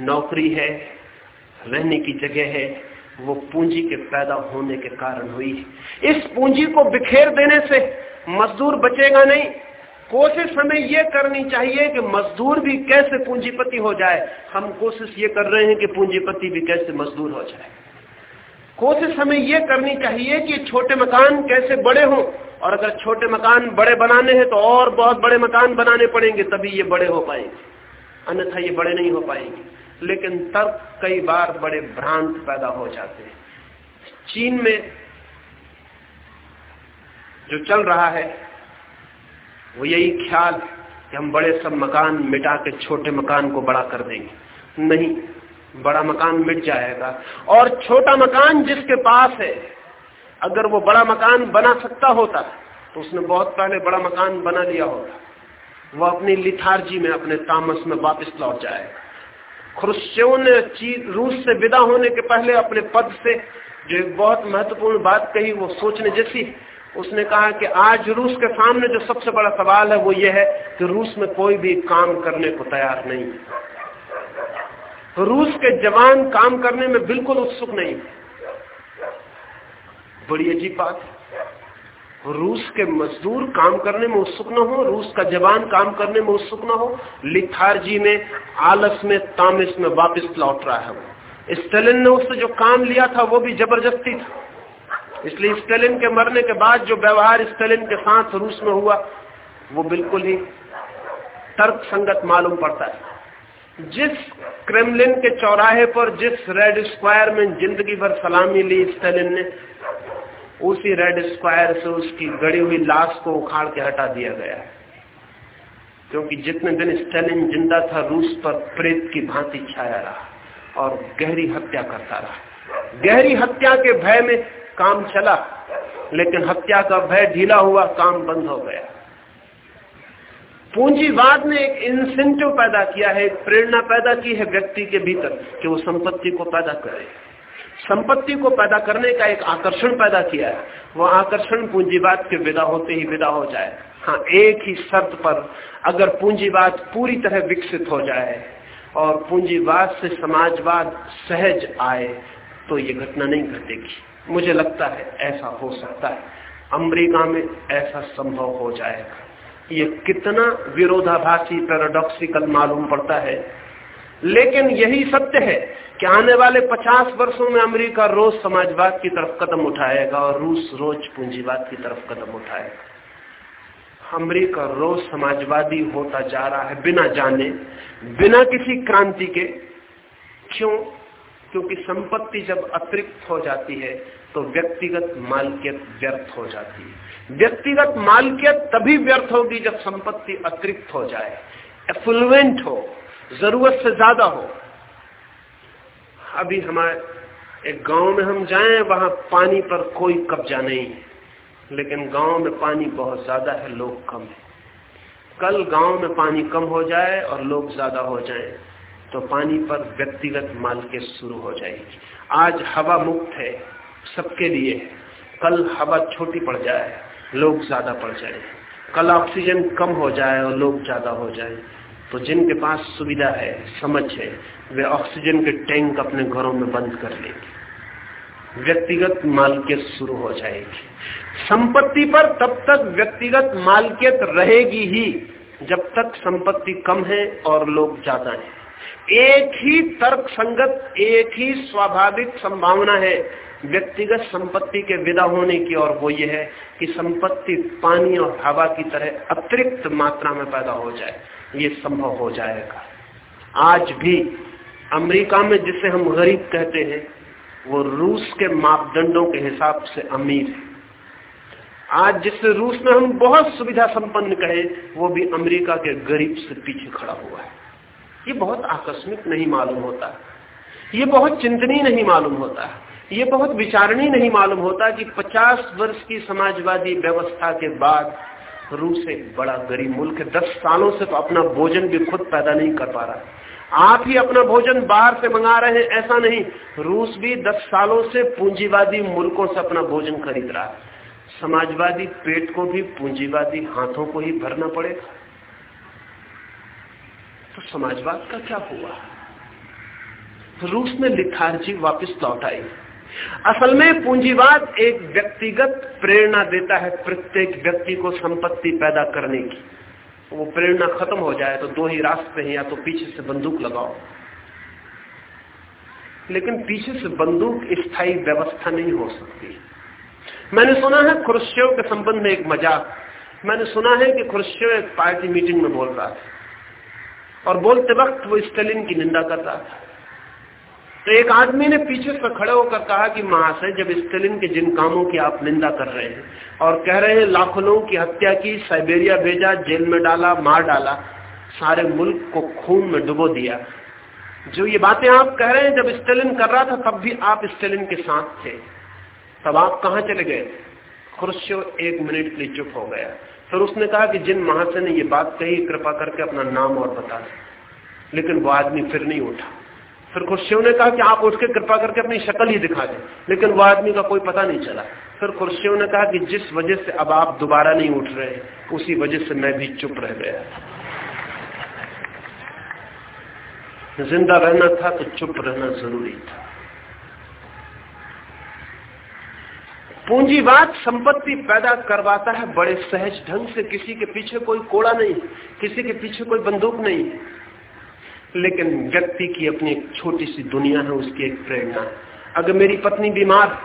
नौकरी है, रहने की जगह है, वो पूंजी के पैदा होने के कारण हुई। इस पूंजी को बिखेर देने से मजदूर बचेगा नहीं। कोशिश हमें ये करनी चाहिए कि मजदूर भी कैसे पूंजीपति हो जाए। हम कोशिश ये कर रहे हैं कि पूंजीपति भी कैसे मजदूर हो जाए। कोशिश हमें ये करनी चाहिए कि छोटे मकान कैसे बड़े हों। और अगर छोटे मकान बड़े बनाने हैं तो और बहुत बड़े मकान बनाने पड़ेंगे, तभी ये बड़े हो पाएँगे। अन्यथा ये बड़े नहीं हो पाएँगे। लेकिन तब कई बार बड़े भ्रांत पैदा हो जाते हैं। चीन में जो चल रहा है, वो यही ख्याल कि हम बड़े सब मकान मिटा के छोटे मकान को बड़ा कर देंगे। नहीं, बड़ा मकान मिट जाएगा। और छोटा मकान जिसके पास है अगर वो बड़ा मकान बना सकता होता तो उसने बहुत पहले बड़ा मकान बना लिया होता। वो अपनी लिथार्जी में, अपने तामस में वापस लौट जाएगा खुरुश्चेव ने रूस से विदा होने के पहले अपने पद से, जो एक बहुत महत्वपूर्ण बात कही वो सोचने जैसी, उसने कहा कि आज रूस के सामने जो सबसे बड़ा सवाल है वो ये है कि रूस में कोई भी काम करने को तैयार नहीं। है रूस के जवान काम करने में बिल्कुल उत्सुक नहीं। बड़ी अजीब बात। है रूस के मजदूर काम करने में उत्सुक न हो, रूस का जवान काम करने में उत्सुक न हो लिथार्जी में आलस में, तामिस में वापस लौट रहा है स्टेलिन ने उससे जो काम लिया था, वो भी ज़बरदस्ती था। इसलिए स्टेलिन के मरने के बाद जो व्यवहार स्टेलिन के साथ रूस में हुआ, वो बिल्कुल ही तर्क संगत मालूम पड़ता है। जिस क्रेमलिन के चौराहे पर, जिस रेड स्क्वायर में ज़िंदगी भर सलामी ली स्टेलिन ने उसी रेड स्क्वायर से उसकी गड़ी हुई लाश को उखाड़ के हटा दिया गया है। क्योंकि जितने दिन स्टेलिन ज़िंदा था, रूस पर प्रेत की भांति छाया रहा और गहरी हत्या करता रहा। गहरी हत्या के भय में काम चला, लेकिन हत्या का भय ढीला हुआ, काम बंद हो गया। पूंजीवाद ने एक इंसेंटिव पैदा किया है प्रेरणा पैदा की है व्यक्ति के भीतर कि वो संपत्ति को पैदा करे। संपत्ति को पैदा करने का एक आकर्षण पैदा किया है। वह आकर्षण पूंजीवाद के विदा होते ही विदा हो जाए। हाँ एक ही शर्त पर अगर पूंजीवाद पूरी तरह विकसित हो जाए और पूंजीवाद से समाजवाद सहज आए तो ये घटना नहीं घटेगी। मुझे लगता है ऐसा हो सकता है। अमेरिका में ऐसा संभव हो जाएगा। ये कितना विरोधाभासी पैराडॉक्सिकल मालूम पड़ता है। लेकिन यही सत्य है कि आने वाले 50 वर्षों में अमेरिका रोज समाजवाद की तरफ़ कदम उठाएगा और रूस रोज पूंजीवाद की तरफ़ कदम उठाएगा। अमेरिका रोज समाजवादी होता जा रहा है बिना जाने, बिना किसी क्रांति के। क्यों? क्योंकि संपत्ति जब अतिरिक्त हो जाती है तो व्यक्तिगत मालकियत व्यर्थ हो जाती है। व्यक्तिगत मालकियत तभी व्यर्थ होगी जब संपत्ति अतिरिक्त हो जाए, एफ्लुएंट हो। ज़रूरत से ज़्यादा हो। अभी हमारे एक गाँव में हम जाएँ, वहाँ पानी पर कोई कब्जा नहीं है। लेकिन गाँव में पानी बहुत ज़्यादा है, लोग कम है। कल गाँव में पानी कम हो जाए और लोग ज़्यादा हो जाएँ तो पानी पर व्यक्तिगत माल के शुरू हो जाएगी। आज हवा मुक्त है, सबके लिए कल हवा छोटी पड़ जाए, लोग ज़्यादा पड़ जाए। कल ऑक्सीजन कम हो जाए और लोग ज़्यादा हो जाए। तो जिनके पास सुविधा है, समझ है, वे ऑक्सीजन के टैंक अपने घरों में बंद कर लेंगे। व्यक्तिगत मालकियत शुरू हो जाएगी। संपत्ति पर तब तक व्यक्तिगत मालकियत रहेगी ही, जब तक संपत्ति कम है और लोग ज़्यादा हैं। एक ही तर्क संगत एक ही स्वाभाविक संभावना है, व्यक्तिगत संपत्ति के विदा होने की और वो ये है कि संपत्ति पानी और हवा की तरह अतिरिक्त मात्रा में पैदा हो जाए। ये संभव हो जाएगा। आज भी अमेरिका में जिसे हम गरीब कहते हैं, वो रूस के मापदंडों के हिसाब से अमीर है। आज जिससे रूस में हम बहुत सुविधा संपन्न कहे वो भी अमेरिका के गरीब से पीछे खड़ा हुआ है। ये बहुत आकस्मिक नहीं मालूम होता। ये बहुत चिंतनीय नहीं मालूम होता। ये बहुत विचारणीय नहीं मालूम होता कि 50 वर्ष की समाजवादी व्यवस्था के बाद रूस एक बड़ा गरीब मुल्क है। दस सालों से तो अपना भोजन भी खुद पैदा नहीं कर पा रहा। है आप ही अपना भोजन बाहर से मंगा रहे हैं, ऐसा नहीं। रूस भी दस सालों से पूंजीवादी मुल्कों से अपना भोजन खरीद रहा है। समाजवादी पेट को भी, पूंजीवादी हाथों को ही भरना पड़ेगा। तो समाजवाद का क्या हुआ? रूस में लिथार्जी वापस लौट आई। असल में पूंजीवाद एक व्यक्तिगत प्रेरणा देता है प्रत्येक व्यक्ति को संपत्ति पैदा करने की। वो प्रेरणा खत्म हो जाए तो दो ही रास्ते हैं, या तो पीछे से बंदूक लगाओ। लेकिन पीछे से बंदूक स्थायी व्यवस्था नहीं हो सकती। मैंने सुना है खुरुश्चेव के संबंध में एक मज़ाक। मैंने सुना है कि खुरुश्चेव एक पार्टी मीटिंग में बोल रहा था। और बोलते वक्त वो स्टेलिन की निंदा कर रहा था। तो एक आदमी ने पीछे से खड़े होकर कहा कि महाशय, जब स्टेलिन के जिन कामों की आप निंदा कर रहे हैं और कह रहे हैं, लाखों लोगों की हत्या की, साइबेरिया भेजा, जेल में डाला, मार डाला, सारे मुल्क को खून में डुबो दिया। जो ये बातें आप कह रहे हैं, जब स्टेलिन कर रहा था, तब भी आप स्टेलिन के साथ थे। तब आप कहा चले गए? खुर्शियो एक मिनट के लिए चुप हो गया। फिर उसने कहा कि जिन महाशय ने ये बात कही, कृपा करके अपना नाम और बता लेकिन वो आदमी फिर नहीं उठा। फिर खुर्शियों ने कहा कि आप उठ के कृपा करके अपनी शक्ल ही दिखा दें। लेकिन वो आदमी का कोई पता नहीं चला। फिर खुर्शियों ने कहा कि जिस वजह से अब आप दोबारा नहीं उठ रहे उसी वजह से मैं भी चुप रह गया। ज़िंदा रहना था तो चुप रहना ज़रूरी था। पूंजीवाद संपत्ति पैदा करवाता है बड़े सहज ढंग से। किसी के पीछे कोई कोड़ा नहीं, किसी के पीछे कोई बंदूक नहीं। लेकिन व्यक्ति की अपनी एक छोटी सी दुनिया है, उसकी एक प्रेरणा। है अगर मेरी पत्नी बीमार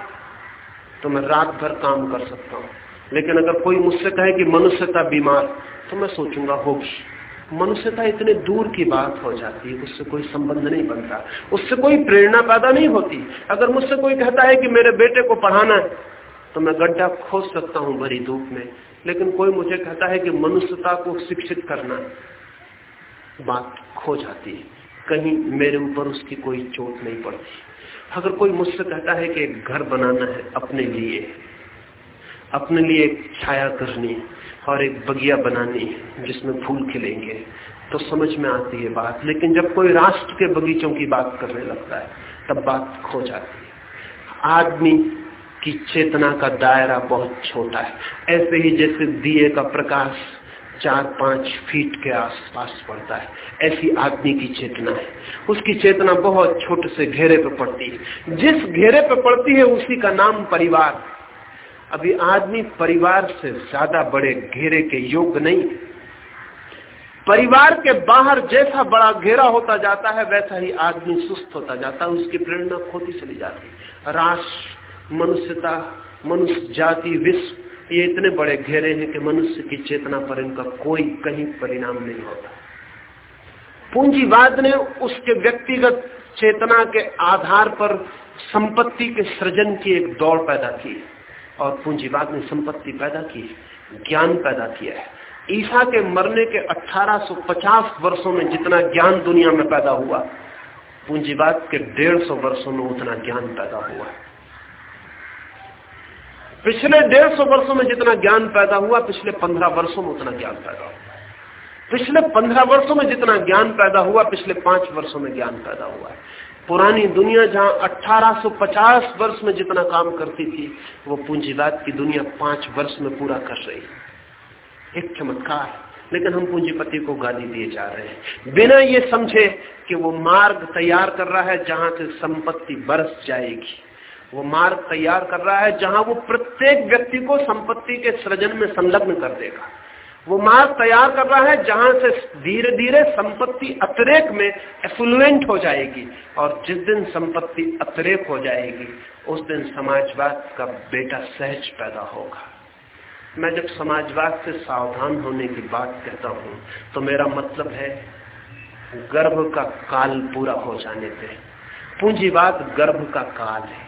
तो मैं रात भर काम कर सकता हूँ। लेकिन अगर कोई मुझसे कहे कि मनुष्यता बीमार तो मैं सोचूँगा होगी मनुष्यता इतने दूर की बात हो जाती है उससे कोई संबंध नहीं बनता। उससे कोई प्रेरणा पैदा नहीं होती। अगर मुझसे कोई कहता है कि मेरे बेटे को पढ़ाना है तो मैं गड्ढा खोज सकता हूँ भरी धूप में। लेकिन कोई मुझे कहता है कि मनुष्यता को शिक्षित करना बात खो जाती है। कहीं मेरे ऊपर उसकी कोई चोट नहीं पड़ती। अगर कोई मुझसे कहता है कि एक घर बनाना है अपने लिए अपने लिए एक छाया करनी और एक बगिया बनानी जिसमें फूल खिलेंगे तो समझ में आती है बात। लेकिन जब कोई राष्ट्र के बगीचों की बात करने लगता है, तब बात खो जाती है। आदमी की चेतना का दायरा बहुत छोटा है। ऐसे ही जैसे दिए का प्रकाश चार पाँच फीट के आसपास पड़ता है। ऐसी आदमी की चेतना है। उसकी चेतना बहुत छोटे से घेरे पे पड़ती है। जिस घेरे पे पड़ती है, उसी का नाम परिवार अभी आदमी परिवार से ज़्यादा बड़े घेरे के योग्य नहीं परिवार के बाहर जैसा बड़ा घेरा होता जाता है, वैसा ही आदमी सुस्त होता जाता है। उसकी प्रेरणा खोती चली जाती है। राष्ट्र, मनुष्यता, मनुष्य जाति, विश्व ये इतने बड़े घेरे हैं कि मनुष्य की चेतना पर इनका कोई कहीं परिणाम नहीं होता। पूंजीवाद ने उसके व्यक्तिगत चेतना के आधार पर संपत्ति के सृजन की एक दौड़ पैदा की और पूंजीवाद ने संपत्ति पैदा की, ज्ञान पैदा किया है। ईसा के मरने के 1850 वर्षों में जितना ज्ञान दुनिया में पैदा हुआ, पूंजीवाद के डेढ़ सौ वर्षों में उतना ज्ञान पैदा हुआ। है पिछले डेढ़ सौ वर्षो में जितना ज्ञान पैदा हुआ, पिछले पंद्रह वर्षों में उतना ज्ञान पैदा हुआ। पिछले पंद्रह वर्षों में जितना ज्ञान पैदा हुआ, पिछले पाँच वर्षों में ज्ञान पैदा हुआ। है पुरानी दुनिया जहाँ 1850 वर्ष में जितना काम करती थी, वो पूंजीवाद की दुनिया पाँच वर्ष में पूरा कर रही एक चमत्कार लेकिन हम पूंजीपति को गाली दिए जा रहे हैं। बिना ये समझे कि वो मार्ग तैयार कर रहा है जहाँ से संपत्ति बरस जाएगी। वो मार्ग तैयार कर रहा है जहाँ वो प्रत्येक व्यक्ति को संपत्ति के सृजन में संलग्न कर देगा। वो मार्ग तैयार कर रहा है जहाँ से धीरे धीरे संपत्ति अतिरेक में एफ्लुएंट हो जाएगी और जिस दिन संपत्ति अतिरेक हो जाएगी, उस दिन समाजवाद का बेटा सहज पैदा होगा। मैं जब समाजवाद से सावधान होने की बात कहता हूँ तो मेरा मतलब है, गर्भ का काल पूरा हो जाने पे पूंजीवाद गर्भ का काल है।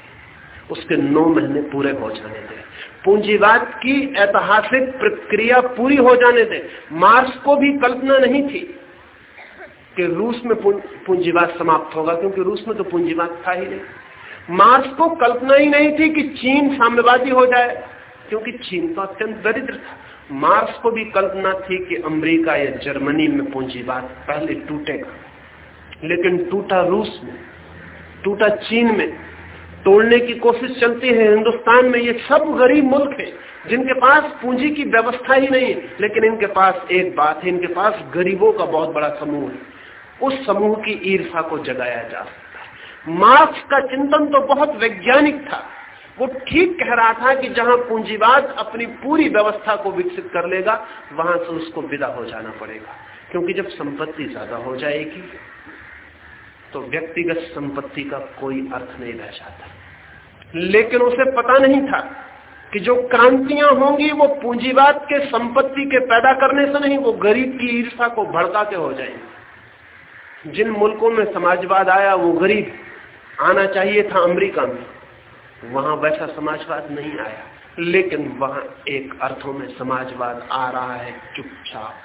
उसके नौ महीने पूरे हो जाने दें। पूंजीवाद की ऐतिहासिक प्रक्रिया पूरी हो जाने दें। मार्स को भी कल्पना नहीं थी कि रूस में पूंजीवाद समाप्त होगा, क्योंकि रूस में तो पूंजीवाद था ही नहीं। मार्स को कल्पना ही नहीं थी कि चीन साम्यवादी हो जाए, क्योंकि चीन तो अत्यंत दरिद्र था। मार्क्स को भी कल्पना थी कि अमेरिका या जर्मनी में पूंजीवाद पहले टूटेगा। लेकिन टूटा रूस में, टूटा चीन में तोड़ने की कोशिश चलती है। हिंदुस्तान में ये सब गरीब मुल्क है, जिनके पास पूंजी की व्यवस्था ही नहीं, लेकिन इनके पास एक बात है, इनके पास गरीबों का बहुत बड़ा समूह है। उस समूह की ईर्षा को जगाया जा सकता है। मार्क्स का चिंतन तो बहुत वैज्ञानिक था। वो ठीक कह रहा था कि जहाँ पूंजीवाद अपनी पूरी व्यवस्था को विकसित कर लेगा, वहाँ से उसको विदा हो जाना पड़ेगा, क्योंकि जब संपत्ति ज़्यादा हो जाएगी तो व्यक्तिगत संपत्ति का कोई अर्थ नहीं रह जाता। लेकिन उसे पता नहीं था कि जो क्रांतियाँ होंगी, वो पूंजीवाद के संपत्ति के पैदा करने से नहीं, वो गरीब की ईर्षा को भड़का के हो जाएँगे। जिन मुल्कों में समाजवाद आया, वो गरीब। आना चाहिए था अमेरिका में। वहाँ वैसा समाजवाद नहीं आया। लेकिन वहाँ एक अर्थों में समाजवाद आ रहा है, चुपचाप।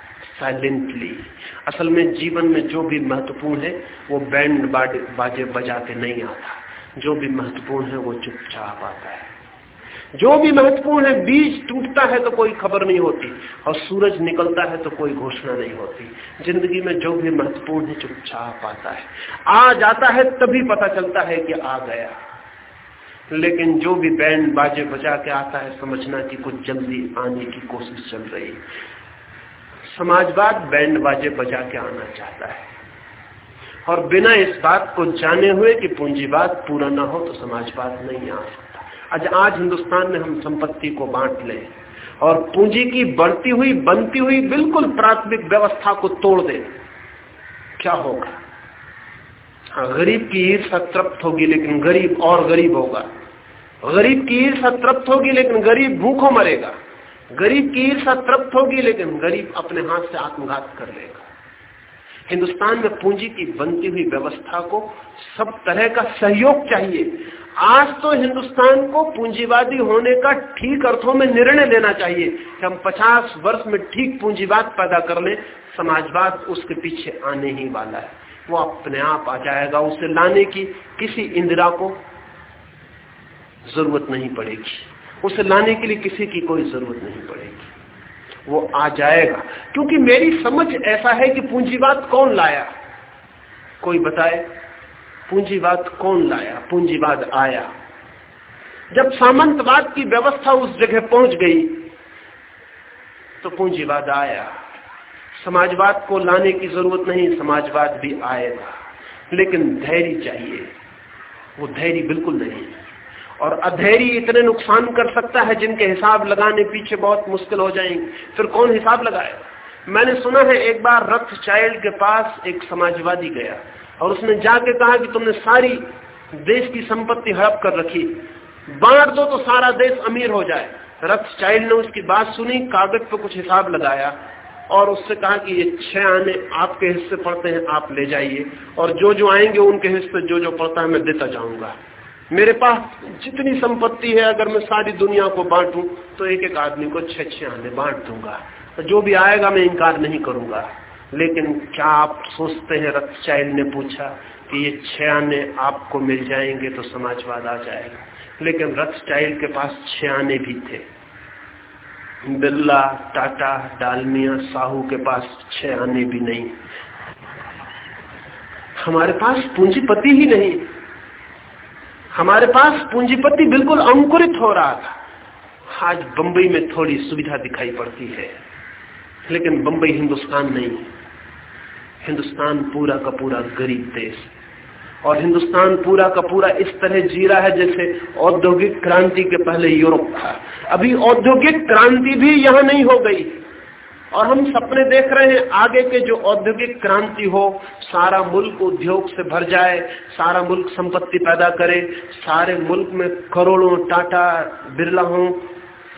साइलेंटली असल में जीवन में जो भी महत्वपूर्ण है, वो बैंड बाजे, बजा के नहीं आता। जो भी महत्वपूर्ण है, वो चुपचाप आता है। जो भी महत्वपूर्ण है, बीज टूटता है तो कोई खबर नहीं होती। और सूरज निकलता है तो कोई घोषणा नहीं होती। ज़िंदगी में जो भी महत्वपूर्ण है, चुपचाप आता है। आ जाता है, तभी पता चलता है कि आ गया। लेकिन जो भी बैंड बाजे बजा के आता है, समझना कि कुछ जल्दी आने की कोशिश चल रही समाजवाद बैंड बाजे बजा के आना चाहता है। और बिना इस बात को जाने हुए कि पूंजीवाद पूरा ना हो तो समाजवाद नहीं आ सकता। आज आज हिंदुस्तान में हम संपत्ति को बांट ले और पूंजी की बढ़ती हुई, बनती हुई बिल्कुल प्राथमिक व्यवस्था को तोड़ दे, क्या होगा? हाँ गरीब की ईर्षा तृप्त होगी, लेकिन गरीब और गरीब होगा। गरीब की ईर्षा तृप्त होगी, लेकिन गरीब भूखों मरेगा। गरीब की ईर्षा तृप्त होगी, लेकिन गरीब अपने हाथ से आत्मघात कर लेगा। हिंदुस्तान में पूंजी की बनती हुई व्यवस्था को सब तरह का सहयोग चाहिए। आज तो हिंदुस्तान को पूंजीवादी होने का ठीक अर्थों में निर्णय लेना चाहिए कि हम 50 वर्ष में ठीक पूंजीवाद पैदा कर ले। समाजवाद उसके पीछे आने ही वाला है। वो अपने आप आ जाएगा, उसे लाने की किसी इंदिरा को ज़रूरत नहीं पड़ेगी। उसे लाने के लिए किसी की कोई ज़रूरत नहीं पड़ेगी। वो आ जाएगा। क्योंकि मेरी समझ ऐसा है कि पूंजीवाद कौन लाया? कोई बताए? पूंजीवाद कौन लाया? पूंजीवाद आया। जब सामंतवाद की व्यवस्था उस जगह पहुँच गई तो पूंजीवाद आया। समाजवाद को लाने की ज़रूरत नहीं, समाजवाद भी आएगा। लेकिन धैर्य चाहिए। वो धैर्य बिल्कुल नहीं और अधैर्य इतने नुकसान कर सकता है जिनके हिसाब लगाने पीछे बहुत मुश्किल हो जाएँगे। फिर कौन हिसाब लगाएगा मैंने सुना है एक बार रथ चाइल्ड के पास एक समाजवादी गया और उसने जाके कहा कि तुमने सारी देश की संपत्ति हड़प कर रखी। बांट दो तो सारा देश अमीर हो जाए। रथ चाइल्ड ने उसकी बात सुनी, कागज़ पर कुछ हिसाब लगाया और उससे कहा कि ये छह आने आपके हिस्से पड़ते हैं, आप ले जाइए। और जो जो आएँगे उनके हिस्से जो जो पड़ता है मैं देता जाऊँगा। मेरे पास जितनी संपत्ति है, अगर मैं सारी दुनिया को बांटू तो एक एक आदमी को छह छह आने बांट दूँगा। जो भी आएगा, मैं इनकार नहीं करूँगा। लेकिन क्या आप सोचते हैं रथ चाइल्ड ने पूछा कि ये छह आने आपको मिल जाएँगे तो समाजवाद आ जाएगा। लेकिन रथ चाइल्ड के पास छह आने भी थे। बिरला टाटा, डालमिया, साहू के पास छह आने भी नहीं। हमारे पास पूंजीपति ही नहीं। हमारे पास पूंजीपति बिल्कुल अंकुरित हो रहा था। आज बंबई में थोड़ी सुविधा दिखाई पड़ती है, लेकिन बंबई हिंदुस्तान नहीं हिंदुस्तान पूरा का पूरा गरीब देश और हिंदुस्तान पूरा का पूरा इस तरह जी रहा है जैसे औद्योगिक क्रांति के पहले यूरोप था। अभी औद्योगिक क्रांति भी यहाँ नहीं हो गई। और हम सपने देख रहे हैं आगे के जो औद्योगिक क्रांति हो, सारा मुल्क उद्योग से भर जाए, सारा मुल्क संपत्ति पैदा करे, सारे मुल्क में करोड़ों टाटा, बिरला हो,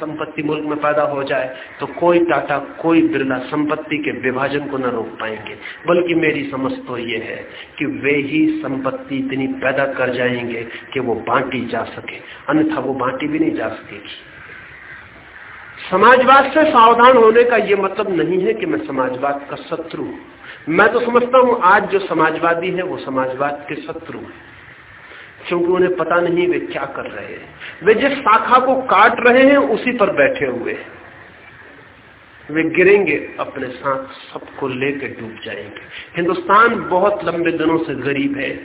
संपत्ति मुल्क में पैदा हो जाए तो कोई टाटा, कोई बिरला संपत्ति के विभाजन को न रोक पाएँगे। बल्कि मेरी समझ तो ये है कि वे ही संपत्ति इतनी पैदा कर जाएँगे कि वो बांटी जा सके। अन्यथा वो बांटी भी नहीं जा सकेगी। समाजवाद से सावधान होने का ये मतलब नहीं है कि मैं समाजवाद का शत्रु हूँ। मैं तो समझता हूँ, आज जो समाजवादी है वो समाजवाद के शत्रु है। क्योंकि उन्हें पता नहीं वे क्या कर रहे हैं। वे जिस शाखा को काट रहे हैं, उसी पर बैठे हुए वे गिरेंगे, अपने साथ सबको लेकर डूब जाएँगे। हिंदुस्तान बहुत लंबे दिनों से गरीब है।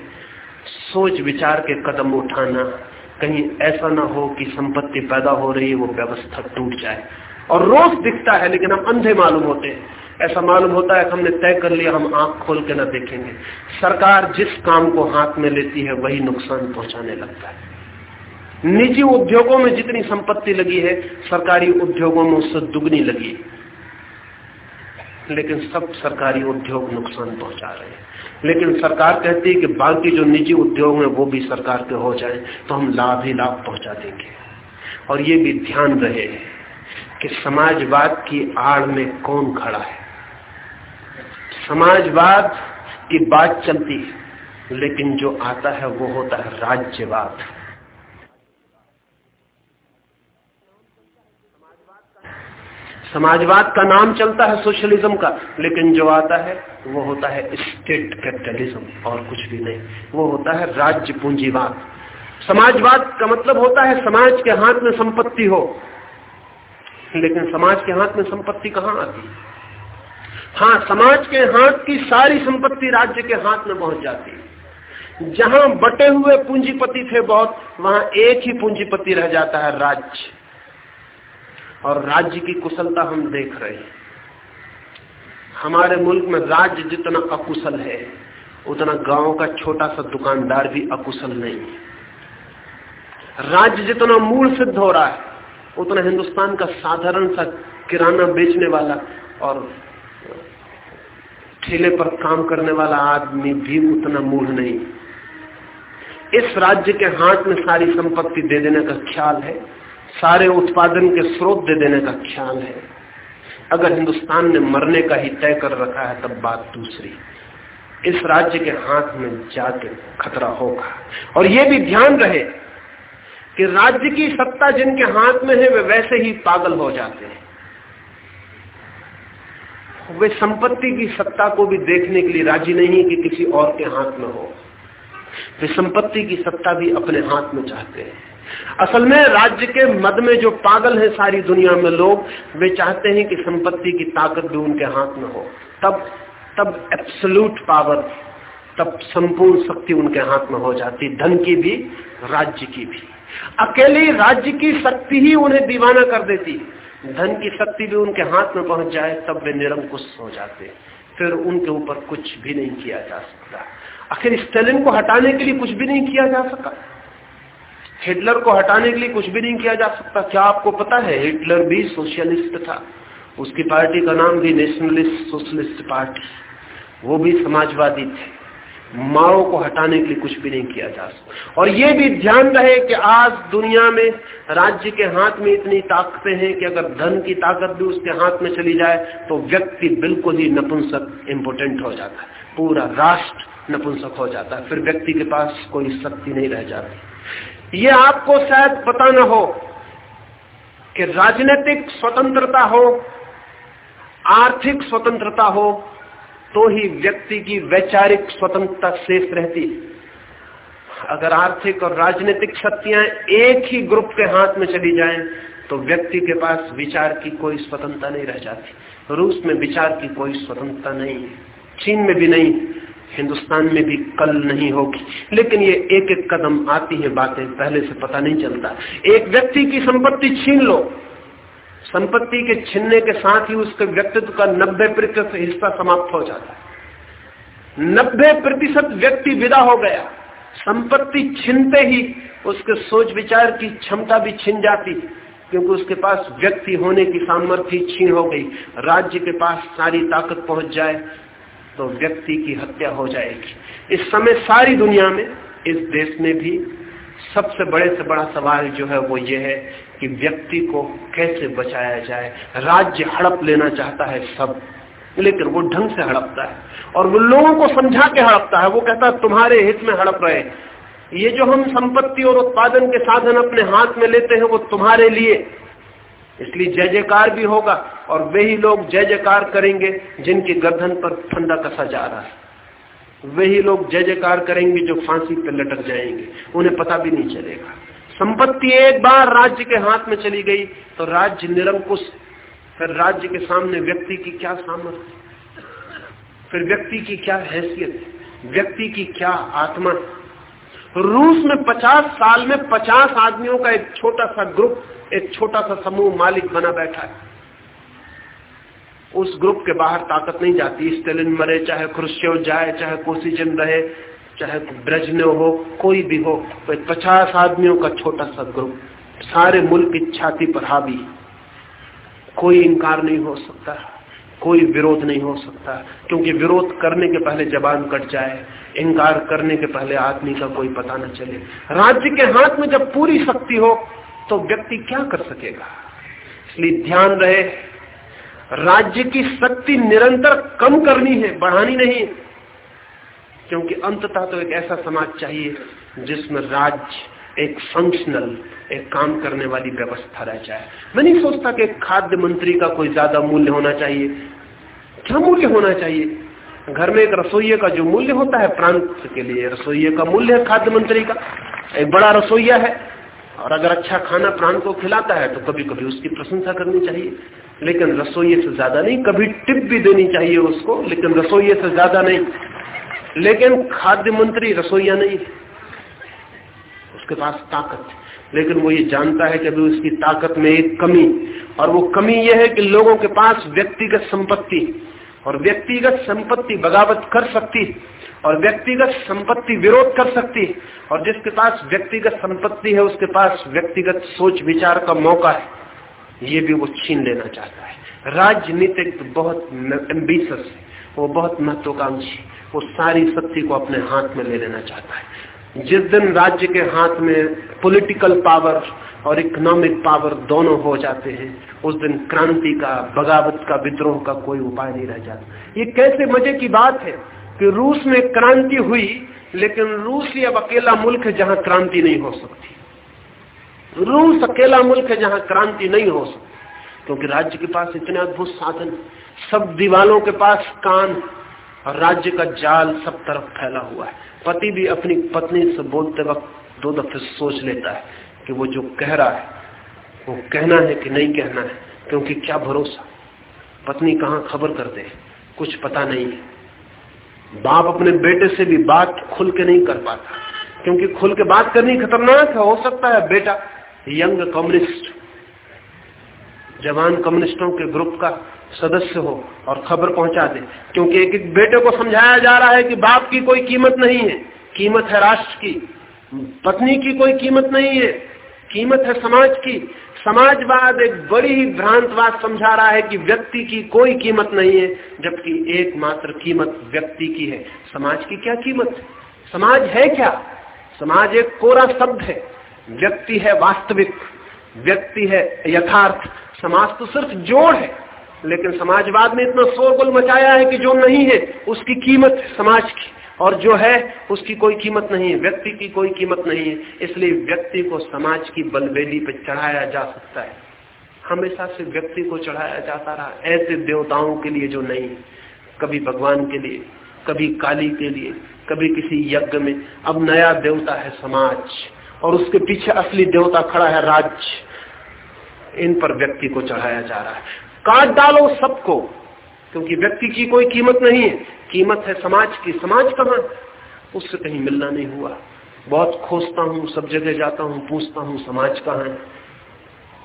सोच विचार के कदम उठाना कहीं ऐसा ना हो कि संपत्ति पैदा हो रही है, वो व्यवस्था टूट जाए। और रोज दिखता है, लेकिन हम अंधे मालूम होते हैं। ऐसा मालूम होता है कि हमने तय कर लिया, हम आँख खोल के ना देखेंगे। सरकार जिस काम को हाथ में लेती है, वही नुकसान पहुँचाने लगता है। निजी उद्योगों में जितनी संपत्ति लगी है, सरकारी उद्योगों में उससे दुगनी लगी लेकिन सब सरकारी उद्योग नुकसान पहुँचा रहे हैं। लेकिन सरकार कहती है कि बाकी जो निजी उद्योग हैं, वो भी सरकार के हो जाए तो हम लाभ ही लाभ पहुँचा देंगे। और ये भी ध्यान रहे कि समाजवाद की आड़ में कौन खड़ा है। समाजवाद की बात चलती है, लेकिन जो आता है, वो होता है राज्यवाद। समाजवाद का नाम चलता है सोशलिज्म का, लेकिन जो आता है, वो होता है स्टेट कैपिटलिज्म और कुछ भी नहीं। वो होता है राज्य पूंजीवाद। समाजवाद का मतलब होता है समाज के हाथ में संपत्ति हो। लेकिन समाज के हाथ में संपत्ति कहाँ आती? है हाँ समाज के हाथ की सारी संपत्ति राज्य के हाथ में पहुँच जाती है। जहाँ बटे हुए पूंजीपति थे बहुत, वहाँ एक ही पूंजीपति रह जाता है राज्य। और राज्य की कुशलता हम देख रहे हैं। हमारे मुल्क में राज्य जितना अकुशल है, उतना गाँव का छोटा सा दुकानदार भी अकुशल नहीं है। राज्य जितना मूल सिद्ध हो रहा है, उतना हिंदुस्तान का साधारण सा किराना बेचने वाला और ठेले पर काम करने वाला आदमी भी उतना मूल नहीं। इस राज्य के हाथ में सारी संपत्ति दे देने का ख्याल है। सारे उत्पादन के स्रोत दे देने का ख्याल है। अगर हिंदुस्तान ने मरने का ही तय कर रखा है, तब बात दूसरी। इस राज्य के हाथ में जाके खतरा होगा। और यह भी ध्यान रहे कि राज्य की सत्ता जिनके हाथ में है, वे वैसे ही पागल हो जाते हैं। वे संपत्ति की सत्ता को भी देखने के लिए राज़ी नहीं कि किसी और के हाथ में हो। वे संपत्ति की सत्ता भी अपने हाथ में चाहते हैं। असल में राज्य के मद में जो पागल है सारी दुनिया में लोग, वे चाहते हैं कि संपत्ति की ताकत भी उनके हाथ में हो। तब तब एब्सोल्यूट पावर तब संपूर्ण शक्ति उनके हाथ में हो जाती, धन की भी, राज्य की भी। अकेली राज्य की शक्ति ही उन्हें दीवाना कर देती। धन की शक्ति भी उनके हाथ में पहुँच जाए, तब वे निरंकुश हो जाते। फिर उनके ऊपर कुछ भी नहीं किया जा सकता। आखिर स्टेलिन को हटाने के लिए कुछ भी नहीं किया जा सका। हिटलर को हटाने के लिए कुछ भी नहीं किया जा सकता। क्या आपको पता है, हिटलर भी सोशलिस्ट था। उसकी पार्टी का नाम भी नेशनलिस्ट सोशलिस्ट पार्टी। वो भी समाजवादी थे। माओ को हटाने के लिए कुछ भी नहीं किया जा सकता। और ये भी ध्यान रहे कि आज दुनिया में राज्य के हाथ में इतनी ताकतें हैं कि अगर धन की ताकत भी उसके हाथ में चली जाए तो व्यक्ति बिल्कुल ही नपुंसक इम्पोर्टेंट हो जाता है। पूरा राष्ट्र नपुंसक हो जाता है। फिर व्यक्ति के पास कोई शक्ति नहीं रह जाती। ये आपको शायद पता न हो कि राजनीतिक स्वतंत्रता हो, आर्थिक स्वतंत्रता हो तो ही व्यक्ति की वैचारिक स्वतंत्रता शेष रहती अगर आर्थिक और राजनीतिक शक्तियाँ एक ही ग्रुप के हाथ में चली जाएँ तो व्यक्ति के पास विचार की कोई स्वतंत्रता नहीं रह जाती। रूस में विचार की कोई स्वतंत्रता नहीं है। चीन में भी नहीं। हिंदुस्तान में भी कल नहीं होगी। लेकिन ये एक एक कदम आती है बातें, पहले से पता नहीं चलता। एक व्यक्ति की संपत्ति छीन लो। संपत्ति के छीनने के साथ ही उसके व्यक्तित्व का नब्बे प्रतिशत हिस्सा समाप्त हो जाता है। नब्बे प्रतिशत व्यक्ति विदा हो गया। संपत्ति छीनते ही उसके सोच विचार की क्षमता भी छिन जाती क्योंकि उसके पास व्यक्ति होने की सामर्थ्य छीन हो गई। राज्य के पास सारी ताकत पहुँच जाए तो व्यक्ति की हत्या हो जाएगी। इस समय सारी दुनिया में, इस देश में भी सबसे बड़े से बड़ा सवाल जो है वो ये है कि व्यक्ति को कैसे बचाया जाए। राज्य हड़प लेना चाहता है सब, लेकिन वो ढंग से हड़पता है। और वो लोगों को समझा के हड़पता है। वो कहता है, तुम्हारे हित में हड़प रहे ये जो हम संपत्ति और उत्पादन के साधन अपने हाथ में लेते हैं, वो तुम्हारे लिए इसलिए जय जयकार भी होगा और वे ही लोग जय जयकार करेंगे जिनके गर्दन पर फंदा कसा जा रहा है। वही लोग जय जयकार करेंगे जो फांसी पर लटक जाएँगे। उन्हें पता भी नहीं चलेगा। संपत्ति एक बार राज्य के हाथ में चली गई तो राज्य निरंकुश। फिर राज्य के सामने व्यक्ति की क्या सामर्थ्य फिर व्यक्ति की क्या हैसियत? व्यक्ति की क्या आत्मा? रूस में 50 साल में 50 आदमियों का एक छोटा सा ग्रुप, एक छोटा सा समूह मालिक बना बैठा है। उस ग्रुप के बाहर ताकत नहीं जाती। स्टेलिन मरे, चाहे क्रुश्चेव जाए, चाहे कोसीजन रहे, चाहे ब्रजने हो, कोई भी हो तो पचास आदमियों का छोटा सा ग्रुप, सारे मुल्क की छाती पर हावी। कोई इनकार नहीं हो सकता, कोई विरोध नहीं हो सकता, क्योंकि विरोध करने के पहले जबान कट जाए। इनकार करने के पहले आदमी का कोई पता न चले। राज्य के हाथ में जब पूरी शक्ति हो तो व्यक्ति क्या कर सकेगा? इसलिए ध्यान रहे, राज्य की शक्ति निरंतर कम करनी है, बढ़ानी नहीं। क्योंकि अंततः तो एक ऐसा समाज चाहिए, जिसमें राज्य एक फंक्शनल एक काम करने वाली व्यवस्था रह जाए। मैं नहीं सोचता कि खाद्य मंत्री का कोई ज़्यादा मूल्य होना चाहिए। क्या मूल्य होना चाहिए? घर में एक रसोइये का जो मूल्य होता है प्रांत के लिए रसोइये का मूल्य है खाद्य मंत्री का, एक बड़ा रसोईया है। और अगर अच्छा खाना प्राण को खिलाता है तो कभी कभी उसकी प्रशंसा करनी चाहिए। लेकिन रसोई से ज़्यादा नहीं, कभी टिप भी देनी चाहिए उसको, लेकिन रसोई से ज़्यादा नहीं। लेकिन खाद्य मंत्री रसोईया नहीं उसके पास ताकत लेकिन वो ये जानता है कि अभी उसकी ताकत में एक कमी, और वो कमी यह है कि लोगों के पास व्यक्तिगत संपत्ति और व्यक्तिगत संपत्ति बगावत कर सकती, और व्यक्तिगत संपत्ति विरोध कर सकती, और जिसके पास व्यक्तिगत संपत्ति है, उसके पास व्यक्तिगत सोच विचार का मौका है, ये भी वो छीन लेना चाहता है। राजनीतिक बहुत एम्बिशस है, वो बहुत महत्वाकांक्षी, वो सारी शक्ति को अपने हाथ में ले लेना चाहता है। जिस दिन राज्य के हाथ में पॉलिटिकल पावर और इकोनॉमिक पावर दोनों हो जाते हैं, उस दिन क्रांति का, बगावत का, विद्रोह का कोई उपाय नहीं रह जाता। ये कैसे मज़े की बात है कि रूस में क्रांति हुई, लेकिन रूस ही अब अकेला मुल्क है जहाँ क्रांति नहीं हो सकती। रूस अकेला मुल्क है जहाँ क्रांति नहीं हो सकती। क्योंकि राज्य के पास इतने अद्भुत साधन, सब दीवालों के पास कान, और राज्य का जाल सब तरफ़ फैला हुआ है। पति भी अपनी पत्नी से बोलते वक्त दो दफे सोच लेता है कि वो जो कह रहा है, वो कहना है कि नहीं कहना है, क्योंकि क्या भरोसा? पत्नी कहाँ खबर कर दे? कुछ पता नहीं है। बाप अपने बेटे से भी बात खुल के नहीं कर पाता, क्योंकि खुल के बात करनी खतरनाक है, हो सकता है बेटा यंग कम्युनिस्ट, जवान कम्युनिस्टों के ग्रुप का सदस्य हो और खबर पहुँचा दे। क्योंकि एक एक बेटे को समझाया जा रहा है कि बाप की कोई कीमत नहीं है। कीमत है राष्ट्र की। पत्नी की कोई कीमत नहीं है। कीमत है समाज की। समाजवाद एक बड़ी ही भ्रांतवाद समझा रहा है कि व्यक्ति की कोई कीमत नहीं है, जबकि एकमात्र कीमत व्यक्ति की है। समाज की क्या कीमत समाज है क्या? समाज एक कोरा शब्द है। व्यक्ति है वास्तविक। व्यक्ति है यथार्थ। समाज तो सिर्फ़ जोड़ है। लेकिन समाजवाद ने इतना शोरगुल मचाया है कि जो नहीं है, उसकी कीमत समाज की। और जो है, उसकी कोई कीमत नहीं है। व्यक्ति की कोई कीमत नहीं है। इसलिए व्यक्ति को समाज की बलबेली पर चढ़ाया जा सकता है। हमेशा से व्यक्ति को चढ़ाया जाता रहा। ऐसे देवताओं के लिए जो नहीं। कभी भगवान के लिए, कभी काली के लिए, कभी किसी यज्ञ में। अब नया देवता है समाज। और उसके पीछे असली देवता खड़ा है राज्य इन पर व्यक्ति को चढ़ाया जा रहा है। काट डालो सबको, क्योंकि व्यक्ति की कोई कीमत नहीं है। कीमत है समाज की। समाज कहा? उससे कहीं मिलना नहीं हुआ। बहुत खोजता हूँ, सब जगह जाता हूँ, पूछता हूँ, समाज कहाँ है?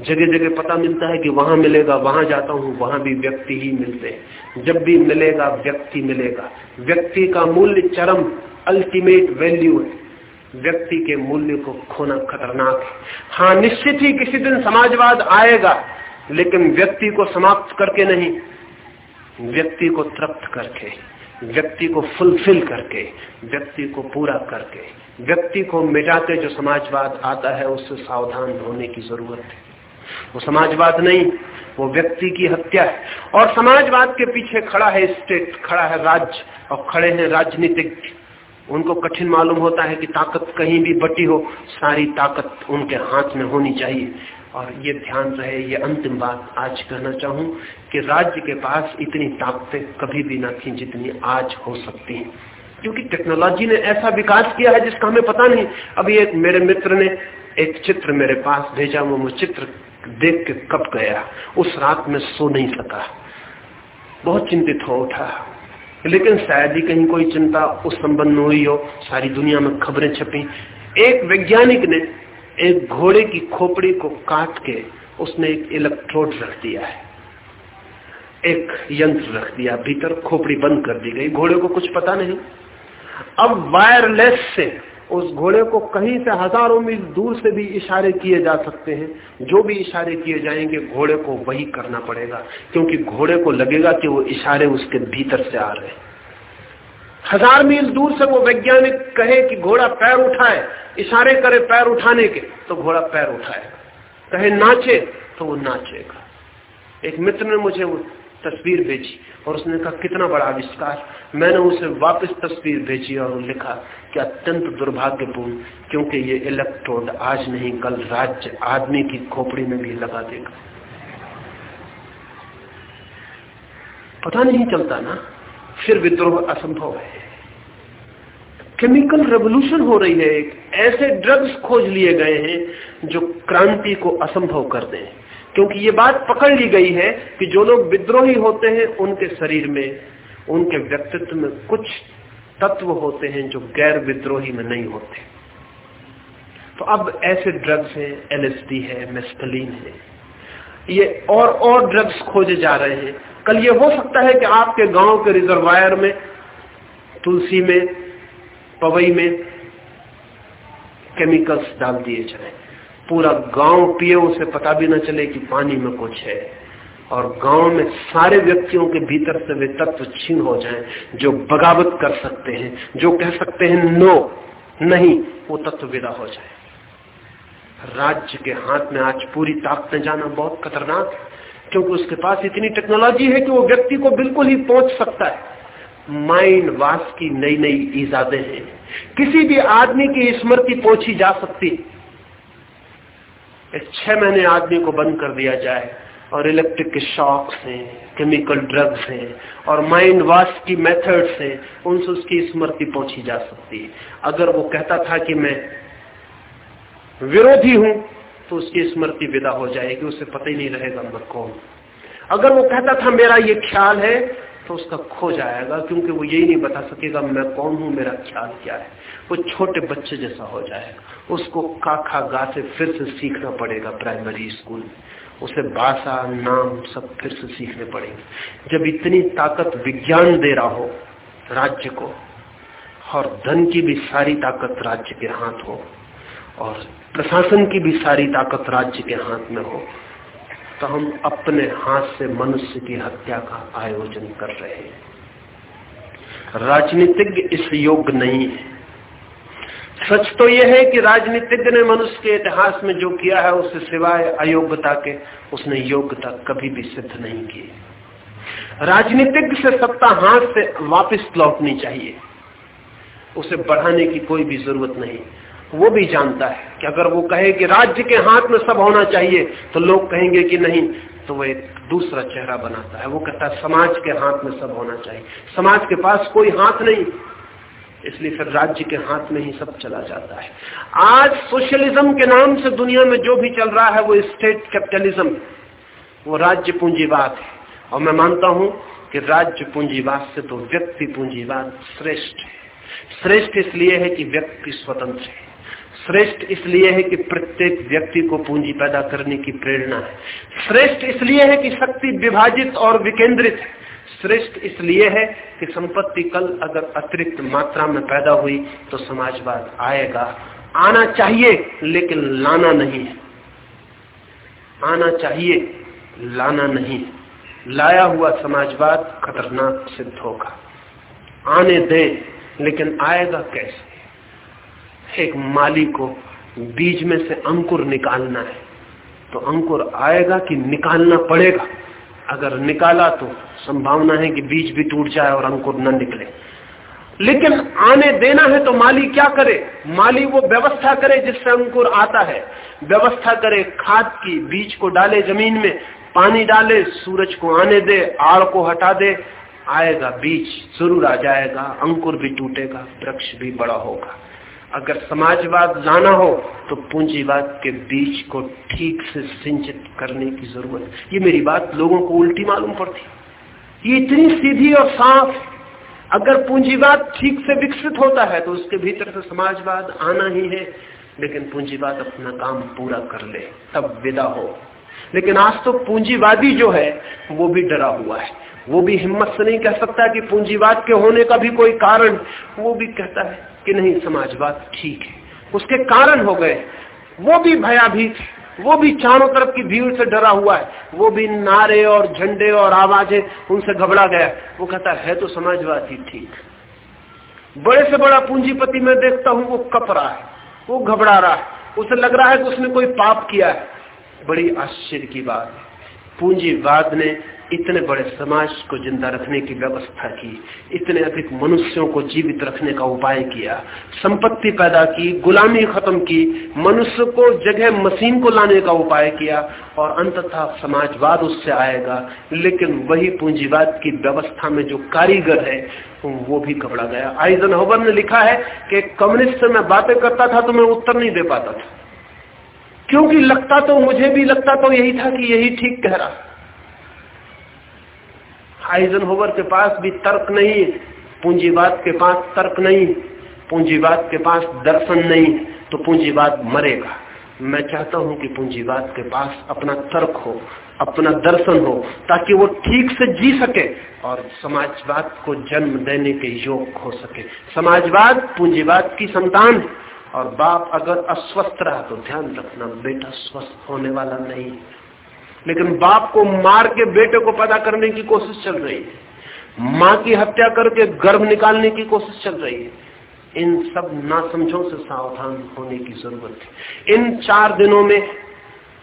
जगह जगह पता मिलता है कि वहाँ मिलेगा, वहाँ जाता हूँ, वहाँ भी व्यक्ति ही मिलते हैं। जब भी मिलेगा, व्यक्ति मिलेगा। व्यक्ति का मूल्य चरम अल्टीमेट वैल्यू है। व्यक्ति के मूल्य को खोना खतरनाक है। हाँ निश्चित ही किसी दिन समाजवाद आएगा। लेकिन व्यक्ति को समाप्त करके नहीं, व्यक्ति को तृप्त करके, व्यक्ति को फुलफिल करके, व्यक्ति को पूरा करके, व्यक्ति को मिटाते जो समाजवाद आता है, उससे सावधान होने की ज़रूरत है। वो समाजवाद नहीं, वो व्यक्ति की हत्या है। और समाजवाद के पीछे खड़ा है स्टेट खड़ा है राज्य, और खड़े हैं राजनीतिक। उनको कठिन मालूम होता है कि ताकत कहीं भी बटी हो, सारी ताकत उनके हाथ में होनी चाहिए। और ये ध्यान रहे, ये अंतिम बात आज कहना चाहूँ कि राज्य के पास इतनी ताकतें कभी भी न थी जितनी आज हो सकती हैं। क्योंकि टेक्नोलॉजी ने ऐसा विकास किया है जिसका हमें पता नहीं। अभी एक मेरे मित्र ने एक चित्र मेरे पास भेजा, वो मैं चित्र देख के कब गया। उस रात में सो नहीं सका। बहुत चिंतित हो उठा। लेकिन शायद ही कहीं कोई चिंता उस संबंध में हुई हो, सारी दुनिया में खबरें छपी। एक वैज्ञानिक ने एक घोड़े की खोपड़ी को काट के उसने एक इलेक्ट्रोड रख दिया है। एक यंत्र रख दिया, भीतर खोपड़ी बंद कर दी गई। घोड़े को कुछ पता नहीं। अब वायरलेस से उस घोड़े को कहीं से हज़ारों मील दूर से भी इशारे किए जा सकते हैं। जो भी इशारे किए जाएँगे, घोड़े को वही करना पड़ेगा, क्योंकि घोड़े को लगेगा कि वो इशारे उसके भीतर से आ रहे हैं। हज़ार मील दूर से वो वैज्ञानिक कहे कि घोड़ा पैर उठाए, इशारे करे पैर उठाने के तो घोड़ा पैर उठाएगा कहे नाचे तो वो नाचेगा। एक मित्र ने मुझे वो तस्वीर भेजी और उसने कहा, कितना बड़ा आविष्कार। मैंने उसे वापस तस्वीर भेजी और लिखा, कि अत्यंत दुर्भाग्यपूर्ण, क्योंकि ये इलेक्ट्रोड आज नहीं, कल राज्य आदमी की खोपड़ी में भी लगा देगा। पता नहीं चलता ना, फिर विद्रोह असंभव है। केमिकल रेवोल्यूशन हो रही है एक, ऐसे ड्रग्स खोज लिए गए हैं जो क्रांति को असंभव कर दें। क्योंकि ये बात पकड़ ली गई है कि जो लोग विद्रोही होते हैं, उनके शरीर में, उनके व्यक्तित्व में कुछ तत्व होते हैं जो गैर विद्रोही में नहीं होते। तो अब ऐसे ड्रग्स हैं एलएसडी है मेस्कलीन है। ये और और ड्रग्स खोजे जा रहे हैं। कल ये हो सकता है कि आपके गाँव के रिजर्वायर में, तुलसी में पवई में केमिकल्स डाल दिए जाए पूरा गाँव पिए, उसे पता भी न चले कि पानी में कुछ है। और गाँव में सारे व्यक्तियों के भीतर से वे तत्व छीन हो जाएँ, जो बगावत कर सकते हैं, जो कह सकते हैं, नो, नहीं, वो तत्व विदा हो जाए। राज्य के हाथ में आज पूरी ताकतें जाना बहुत खतरनाक क्योंकि उसके पास इतनी टेक्नोलॉजी है कि वो व्यक्ति को बिल्कुल ही पहुँच सकता है। माइंड वास की नई नई ईजादें हैं। किसी भी आदमी की स्मृति पहुँची जा सकती। छह महीने आदमी को बंद कर दिया जाए और इलेक्ट्रिक के शॉक्स हैं केमिकल ड्रग्स हैं और माइंड वाश की मेथड्स हैं, उनसे उसकी स्मृति पहुँची जा सकती। है अगर वो कहता था कि मैं विरोधी हूँ तो उसकी स्मृति विदा हो जाएगी, उसे पता ही नहीं रहेगा मैं कौन अगर वो कहता था, मेरा ये ख्याल है तो उसका खो जाएगा, क्योंकि वो यही नहीं बता सकेगा, मैं कौन हूँ, मेरा ख्याल क्या है। वो छोटे बच्चे जैसा हो जाएगा। उसको का खा गा से फिर से सीखना पड़ेगा प्राइमरी स्कूल उसे भाषा, नाम सब फिर से सीखने पड़ेंगे। जब इतनी ताकत विज्ञान दे रहा हो राज्य को, और धन की भी सारी ताकत राज्य के हाथ हो, और प्रशासन की भी सारी ताकत राज्य के हाथ में हो तो हम अपने हाथ से मनुष्य की हत्या का आयोजन कर रहे हैं। राजनीतिज्ञ इस योग्य नहीं है। सच तो यह है कि राजनीतिज्ञ ने मनुष्य के इतिहास में जो किया है उससे सिवाय अयोग्यता के उसने योग्यता कभी भी सिद्ध नहीं की। राजनीतिज्ञ से सत्ता हाथ से वापस लौटनी चाहिए। उसे बढ़ाने की कोई भी ज़रूरत नहीं। वो भी जानता है कि अगर वो कहे कि राज्य के हाथ में सब होना चाहिए तो लोग कहेंगे कि नहीं तो वो एक दूसरा चेहरा बनाता है। वो कहता है, समाज के हाथ में सब होना चाहिए। समाज के पास कोई हाथ नहीं, इसलिए फिर राज्य के हाथ में ही सब चला जाता है। आज सोशलिज्म के नाम से दुनिया में जो भी चल रहा है, वो स्टेट कैपिटलिज्म, वो राज्य पूंजीवाद है। और मैं मानता हूँ कि राज्य पूंजीवाद से तो व्यक्ति पूंजीवाद श्रेष्ठ है। श्रेष्ठ इसलिए है कि व्यक्ति स्वतंत्र है। श्रेष्ठ इसलिए है कि प्रत्येक व्यक्ति को पूंजी पैदा करने की प्रेरणा है। श्रेष्ठ इसलिए है कि शक्ति विभाजित और विकेंद्रित है। श्रेष्ठ इसलिए है कि संपत्ति कल अगर अतिरिक्त मात्रा में पैदा हुई तो समाजवाद आएगा। आना चाहिए, लेकिन लाना नहीं है। आना चाहिए, लाना नहीं लाया हुआ समाजवाद खतरनाक सिद्ध होगा। आने दे, लेकिन आएगा कैसे? एक माली को बीज में से अंकुर निकालना है। तो अंकुर आएगा कि निकालना पड़ेगा? अगर निकाला तो संभावना है कि बीज भी टूट जाए और अंकुर न निकले। लेकिन आने देना है तो माली क्या करे? माली वो व्यवस्था करे जिससे अंकुर आता है। व्यवस्था करे, खाद की, बीज को डाले ज़मीन में, पानी डाले, सूरज को आने दे, आड़ को हटा दे, आएगा बीज, ज़रूर आ जाएगा, अंकुर भी टूटेगा, वृक्ष भी बड़ा होगा। अगर समाजवाद लाना हो तो पूंजीवाद के बीज को ठीक से सिंचित करने की ज़रूरत ये मेरी बात लोगों को उल्टी मालूम पड़ती। ये इतनी सीधी और साफ़, अगर पूंजीवाद ठीक से विकसित होता है तो उसके भीतर से समाजवाद आना ही है। लेकिन पूंजीवाद अपना काम पूरा कर ले, तब विदा हो। लेकिन आज तो पूंजीवादी जो है, वो भी डरा हुआ है। वो भी हिम्मत से नहीं कह सकता कि पूंजीवाद के होने का भी कोई कारण, वो भी कहता है कि नहीं, समाजवाद ठीक है। उसके कारण हो गए। वो भी भयाभीत, वो भी चारों तरफ़ की भीड़ से डरा हुआ है। वो भी नारे और झंडे और आवाज़ें उनसे घबरा गया। वो कहता, है तो समाजवाद ही ठीक बड़े से बड़ा पूंजीपति मैं देखता हूँ, वो कप रहा है, वो घबरा रहा है। उसे लग रहा है कि उसने कोई पाप किया है। बड़ी आश्चर्य की बात है। पूंजीवाद ने इतने बड़े समाज को ज़िंदा रखने की व्यवस्था की, इतने अधिक मनुष्यों को जीवित रखने का उपाय किया, संपत्ति पैदा की, गुलामी खत्म की, मनुष्य को जगह मशीन को लाने का उपाय किया और अंततः समाजवाद उससे आएगा। लेकिन वही पूंजीवाद की व्यवस्था में जो कारीगर है, वो भी घबरा गया। आइजन होबर ने लिखा है कि कम्युनिस्ट से मैं बातें करता था तो मैं उत्तर नहीं दे पाता था। क्योंकि लगता तो मुझे भी, लगता तो यही था कि यही ठीक कह रहा। आइजन के पास भी तर्क नहीं, पूंजीवाद के पास तर्क नहीं, पूंजीवाद के पास दर्शन नहीं तो पूंजीवाद मरेगा। मैं चाहता हूँ कि पूंजीवाद के पास अपना तर्क हो, अपना दर्शन हो, ताकि वो ठीक से जी सके और समाजवाद को जन्म देने के योग हो सके। समाजवाद पूंजीवाद की संतान है और बाप अगर अस्वस्थ रहा तो ध्यान रखना, बेटा स्वस्थ होने वाला नहीं। लेकिन बाप को, मार के बेटे को पैदा करने की कोशिश चल रही है। माँ की हत्या करके गर्भ निकालने की कोशिश चल रही है। इन सब नासमझों से सावधान होने की ज़रूरत है। इन चार दिनों में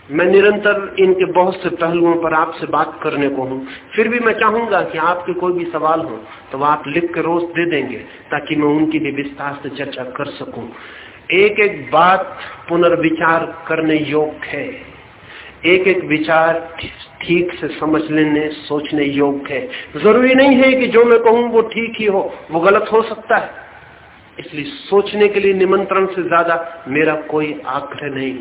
मैं निरंतर इनके बहुत से पहलुओं पर आपसे बात करने को हूँ। फिर भी मैं चाहूँगा कि आपके कोई भी सवाल हो तो आप लिख के रोज दे देंगे, ताकि मैं उनकी भी विस्तार से चर्चा कर सकूँ। एक एक बात पुनर्विचार करने योग्य है। एक एक विचार ठीक से समझ लेने, सोचने योग्य है। ज़रूरी नहीं है कि जो मैं कहूँ वो ठीक ही हो, वो गलत हो सकता है। इसलिए सोचने के लिए निमंत्रण से ज़्यादा मेरा कोई आग्रह नहीं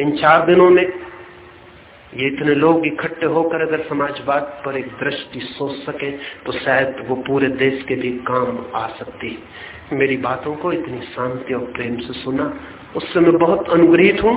इन चार दिनों में ये इतने लोग इकट्ठे होकर अगर समाजवाद पर एक दृष्टि सोच सके तो शायद वो पूरे देश के भी काम आ सकती मेरी बातों को इतनी शांति और प्रेम से सुना, उससे मैं बहुत अनुग्रहित हूँ।